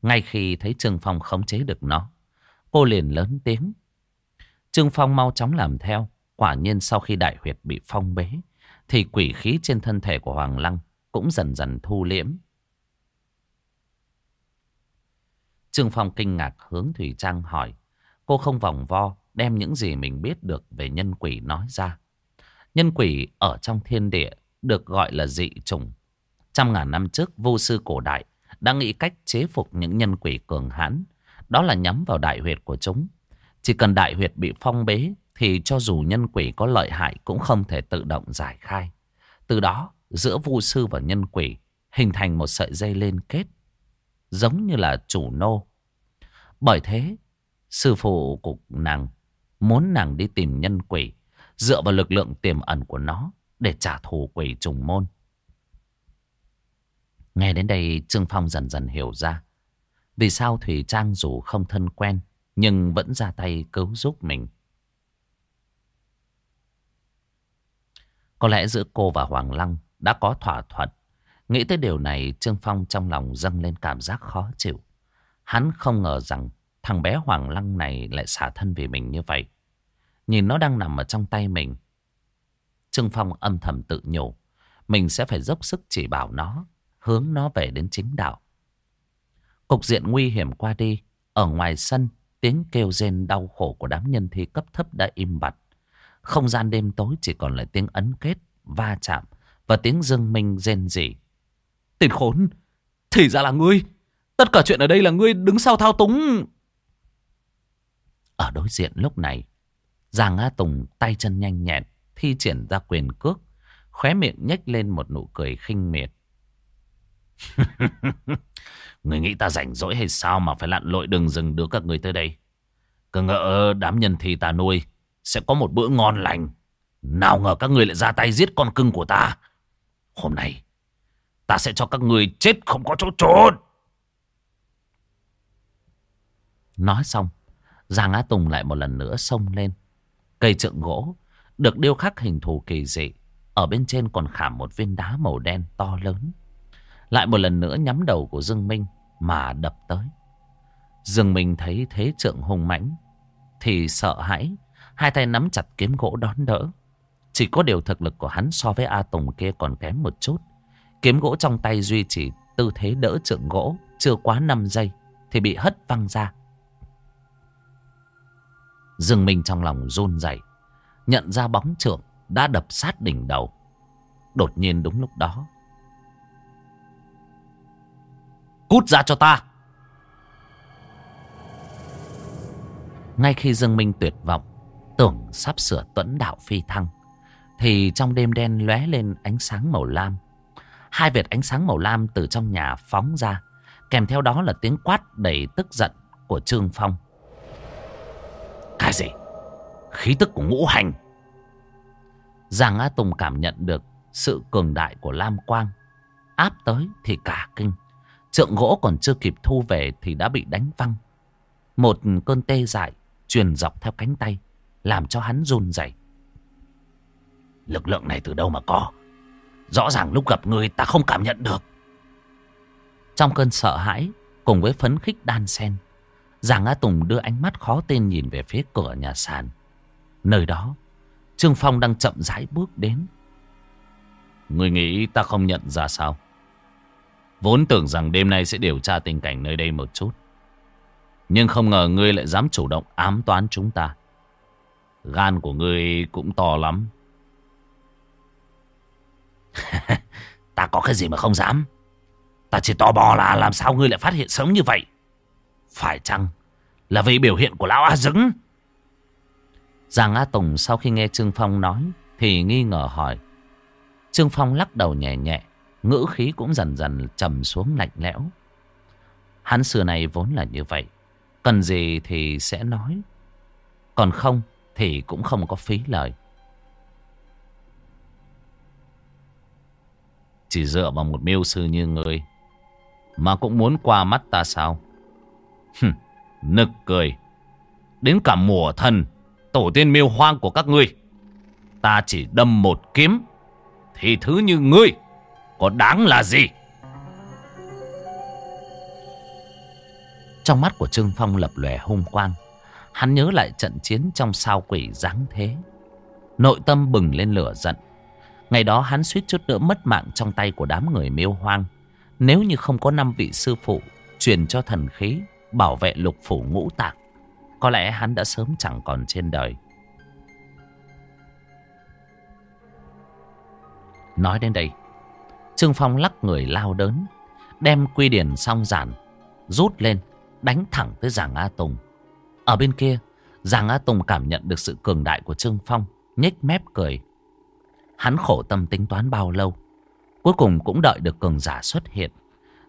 Ngay khi thấy Trương Phong khống chế được nó, cô liền lớn tiếng. Trương Phong mau chóng làm theo. Quả nhiên sau khi đại huyệt bị phong bế, thì quỷ khí trên thân thể của Hoàng Lăng cũng dần dần thu liễm. Trương Phong kinh ngạc hướng Thủy Trang hỏi. Cô không vòng vo, đem những gì mình biết được về nhân quỷ nói ra. Nhân quỷ ở trong thiên địa được gọi là dị chủng. Trăm ngàn năm trước, vô sư cổ đại đã nghĩ cách chế phục những nhân quỷ cường hãn. Đó là nhắm vào đại huyệt của chúng. Chỉ cần đại huyệt bị phong bế thì cho dù nhân quỷ có lợi hại cũng không thể tự động giải khai. Từ đó, giữa vu sư và nhân quỷ hình thành một sợi dây liên kết, giống như là chủ nô. Bởi thế, sư phụ của nàng muốn nàng đi tìm nhân quỷ, dựa vào lực lượng tiềm ẩn của nó, để trả thù quỷ trùng môn. Nghe đến đây Trương Phong dần dần hiểu ra. Vì sao Thủy Trang dù không thân quen nhưng vẫn ra tay cứu giúp mình. Có lẽ giữa cô và Hoàng Lăng đã có thỏa thuận. Nghĩ tới điều này Trương Phong trong lòng dâng lên cảm giác khó chịu. Hắn không ngờ rằng thằng bé Hoàng Lăng này lại xả thân vì mình như vậy. Nhìn nó đang nằm ở trong tay mình. Trương Phong âm thầm tự nhủ. Mình sẽ phải dốc sức chỉ bảo nó. Hướng nó về đến chính đạo. Cục diện nguy hiểm qua đi. Ở ngoài sân. Tiếng kêu rên đau khổ của đám nhân thi cấp thấp đã im bặt. Không gian đêm tối chỉ còn lại tiếng ấn kết, va chạm và tiếng dương minh rên rỉ. Tên khốn! Thì ra là ngươi! Tất cả chuyện ở đây là ngươi đứng sau thao túng! Ở đối diện lúc này, Giang Á Tùng tay chân nhanh nhẹn, thi triển ra quyền cước, khóe miệng nhếch lên một nụ cười khinh miệt. <laughs> người nghĩ ta rảnh rỗi hay sao mà phải lặn lội đường rừng đưa các người tới đây? Cứ ngỡ đám nhân thì ta nuôi sẽ có một bữa ngon lành. Nào ngờ các người lại ra tay giết con cưng của ta. Hôm nay, ta sẽ cho các người chết không có chỗ trốn. Nói xong, Giang Á Tùng lại một lần nữa xông lên. Cây trượng gỗ được điêu khắc hình thù kỳ dị. Ở bên trên còn khảm một viên đá màu đen to lớn. Lại một lần nữa nhắm đầu của Dương Minh mà đập tới. Dương Minh thấy thế trượng hùng mãnh thì sợ hãi. Hai tay nắm chặt kiếm gỗ đón đỡ. Chỉ có điều thực lực của hắn so với A Tùng kia còn kém một chút. Kiếm gỗ trong tay duy trì tư thế đỡ trượng gỗ chưa quá 5 giây thì bị hất văng ra. Dương Minh trong lòng run rẩy, nhận ra bóng trượng đã đập sát đỉnh đầu. Đột nhiên đúng lúc đó. Cút ra cho ta! Ngay khi Dương Minh tuyệt vọng, tưởng sắp sửa tuẫn đạo phi thăng, thì trong đêm đen lóe lên ánh sáng màu lam. Hai vệt ánh sáng màu lam từ trong nhà phóng ra, kèm theo đó là tiếng quát đầy tức giận của Trương Phong. Cái gì? Khí tức của ngũ hành. Giang Á Tùng cảm nhận được sự cường đại của Lam Quang. Áp tới thì cả kinh. Trượng gỗ còn chưa kịp thu về thì đã bị đánh văng. Một cơn tê dại truyền dọc theo cánh tay, làm cho hắn run rẩy. Lực lượng này từ đâu mà có? Rõ ràng lúc gặp người ta không cảm nhận được. Trong cơn sợ hãi, cùng với phấn khích đan sen, giàng a Tùng đưa ánh mắt khó tên nhìn về phía cửa nhà sàn. Nơi đó, Trương Phong đang chậm rãi bước đến. Người nghĩ ta không nhận ra sao? Vốn tưởng rằng đêm nay sẽ điều tra tình cảnh nơi đây một chút. Nhưng không ngờ ngươi lại dám chủ động ám toán chúng ta. Gan của ngươi cũng to lắm. <laughs> ta có cái gì mà không dám. Ta chỉ tò mò là làm sao ngươi lại phát hiện sớm như vậy. Phải chăng là vì biểu hiện của lão A Dứng? Giang A Tùng sau khi nghe Trương Phong nói thì nghi ngờ hỏi. Trương Phong lắc đầu nhẹ nhẹ, ngữ khí cũng dần dần trầm xuống lạnh lẽo. Hắn xưa này vốn là như vậy. Cần gì thì sẽ nói. Còn không thì cũng không có phí lời. Chỉ dựa vào một miêu sư như ngươi mà cũng muốn qua mắt ta sao? Hừm, nực cười. Đến cả mùa thần, tổ tiên miêu hoang của các ngươi. Ta chỉ đâm một kiếm, thì thứ như ngươi có đáng là gì? Trong mắt của Trương Phong lập lòe hung quang. Hắn nhớ lại trận chiến trong sao quỷ dáng thế. Nội tâm bừng lên lửa giận. Ngày đó hắn suýt chút nữa mất mạng trong tay của đám người miêu hoang. Nếu như không có năm vị sư phụ truyền cho thần khí bảo vệ lục phủ ngũ tạng, có lẽ hắn đã sớm chẳng còn trên đời. Nói đến đây, Trương Phong lắc người lao đớn, đem quy điển song giản, rút lên, đánh thẳng tới Giàng A Tùng. Ở bên kia, Giàng A Tùng cảm nhận được sự cường đại của Trương Phong, nhếch mép cười. Hắn khổ tâm tính toán bao lâu, cuối cùng cũng đợi được cường giả xuất hiện.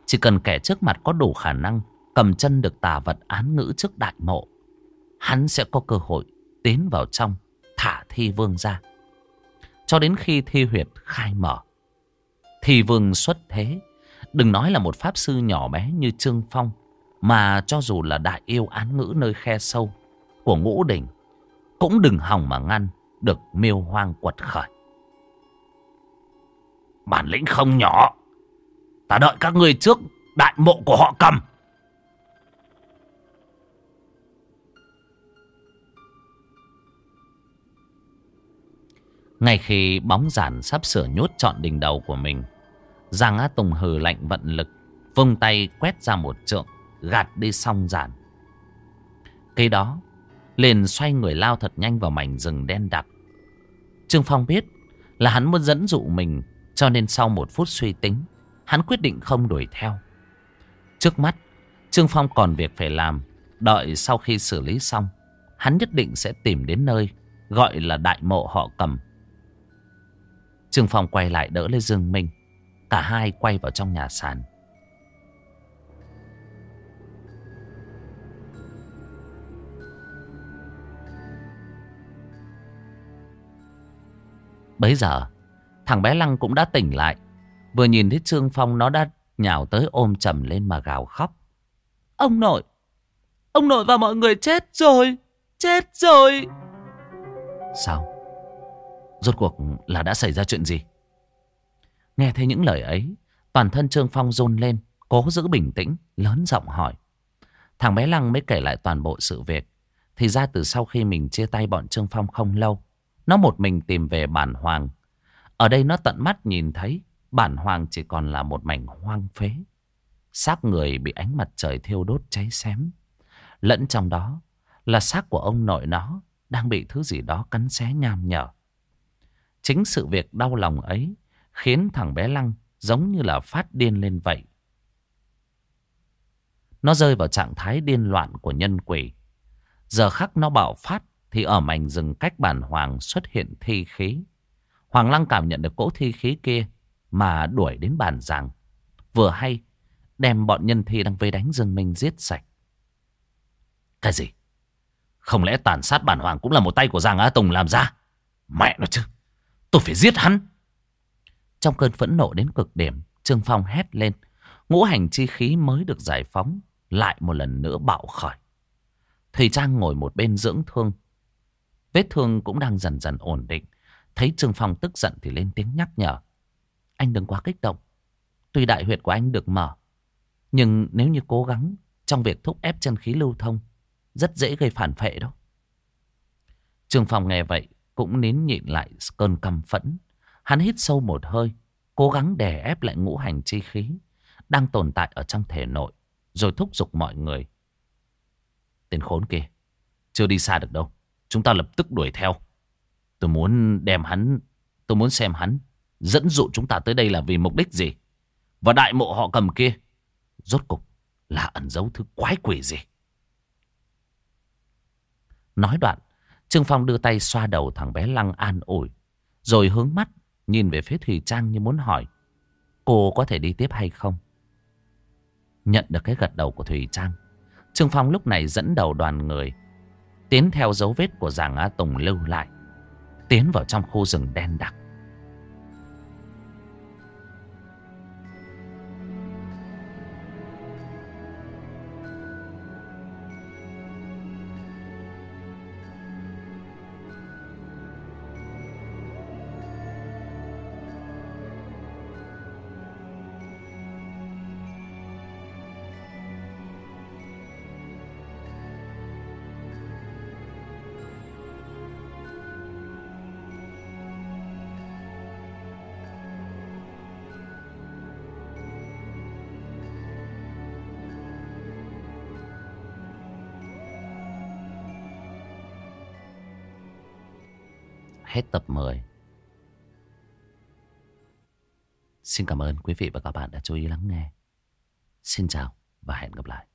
Chỉ cần kẻ trước mặt có đủ khả năng cầm chân được tà vật án ngữ trước đại mộ, hắn sẽ có cơ hội tiến vào trong, thả thi vương ra. Cho đến khi thi huyệt khai mở. Thì vương xuất thế. Đừng nói là một pháp sư nhỏ bé như Trương Phong. Mà cho dù là đại yêu án ngữ nơi khe sâu của ngũ đỉnh. Cũng đừng hòng mà ngăn được miêu hoang quật khởi. Bản lĩnh không nhỏ. Ta đợi các ngươi trước đại mộ của họ cầm. Ngay khi bóng giản sắp sửa nhốt trọn đỉnh đầu của mình, Giang Á Tùng hừ lạnh vận lực, vung tay quét ra một trượng, gạt đi song giản. Khi đó, liền xoay người lao thật nhanh vào mảnh rừng đen đặc. Trương Phong biết là hắn muốn dẫn dụ mình, cho nên sau một phút suy tính, hắn quyết định không đuổi theo. Trước mắt, Trương Phong còn việc phải làm, đợi sau khi xử lý xong, hắn nhất định sẽ tìm đến nơi gọi là đại mộ họ cầm Trương Phong quay lại đỡ lấy Dương Minh. Cả hai quay vào trong nhà sàn. Bấy giờ, thằng bé Lăng cũng đã tỉnh lại. Vừa nhìn thấy Trương Phong nó đã nhào tới ôm chầm lên mà gào khóc. Ông nội! Ông nội và mọi người chết rồi! Chết rồi! Sao? Rốt cuộc là đã xảy ra chuyện gì? Nghe thấy những lời ấy, toàn thân Trương Phong run lên, cố giữ bình tĩnh, lớn giọng hỏi. Thằng bé Lăng mới kể lại toàn bộ sự việc. Thì ra từ sau khi mình chia tay bọn Trương Phong không lâu, nó một mình tìm về bản hoàng. Ở đây nó tận mắt nhìn thấy bản hoàng chỉ còn là một mảnh hoang phế. Xác người bị ánh mặt trời thiêu đốt cháy xém. Lẫn trong đó là xác của ông nội nó đang bị thứ gì đó cắn xé nham nhở. Chính sự việc đau lòng ấy khiến thằng bé Lăng giống như là phát điên lên vậy. Nó rơi vào trạng thái điên loạn của nhân quỷ. Giờ khắc nó bạo phát thì ở mảnh rừng cách bản hoàng xuất hiện thi khí. Hoàng Lăng cảm nhận được cỗ thi khí kia mà đuổi đến bàn giảng. Vừa hay đem bọn nhân thi đang vây đánh Dương Minh giết sạch. Cái gì? Không lẽ tàn sát bản hoàng cũng là một tay của Giang Á Tùng làm ra? Mẹ nó chứ! Tôi phải giết hắn. Trong cơn phẫn nộ đến cực điểm, Trương Phong hét lên. Ngũ hành chi khí mới được giải phóng, lại một lần nữa bạo khởi. Thầy Trang ngồi một bên dưỡng thương. Vết thương cũng đang dần dần ổn định. Thấy Trương Phong tức giận thì lên tiếng nhắc nhở. Anh đừng quá kích động. Tuy đại huyệt của anh được mở, nhưng nếu như cố gắng trong việc thúc ép chân khí lưu thông, rất dễ gây phản phệ đâu. Trương Phong nghe vậy, cũng nín nhịn lại cơn căm phẫn. Hắn hít sâu một hơi, cố gắng đè ép lại ngũ hành chi khí đang tồn tại ở trong thể nội, rồi thúc giục mọi người. Tên khốn kia, chưa đi xa được đâu. Chúng ta lập tức đuổi theo. Tôi muốn đem hắn, tôi muốn xem hắn dẫn dụ chúng ta tới đây là vì mục đích gì. Và đại mộ họ cầm kia, rốt cục là ẩn giấu thứ quái quỷ gì. Nói đoạn, Trương Phong đưa tay xoa đầu thằng bé Lăng an ủi. Rồi hướng mắt nhìn về phía Thùy Trang như muốn hỏi. Cô có thể đi tiếp hay không? Nhận được cái gật đầu của Thùy Trang. Trương Phong lúc này dẫn đầu đoàn người. Tiến theo dấu vết của Giàng Á Tùng lưu lại. Tiến vào trong khu rừng đen đặc. Hết tập 10. Xin cảm ơn quý vị và các bạn đã chú ý lắng nghe. Xin chào và hẹn gặp lại.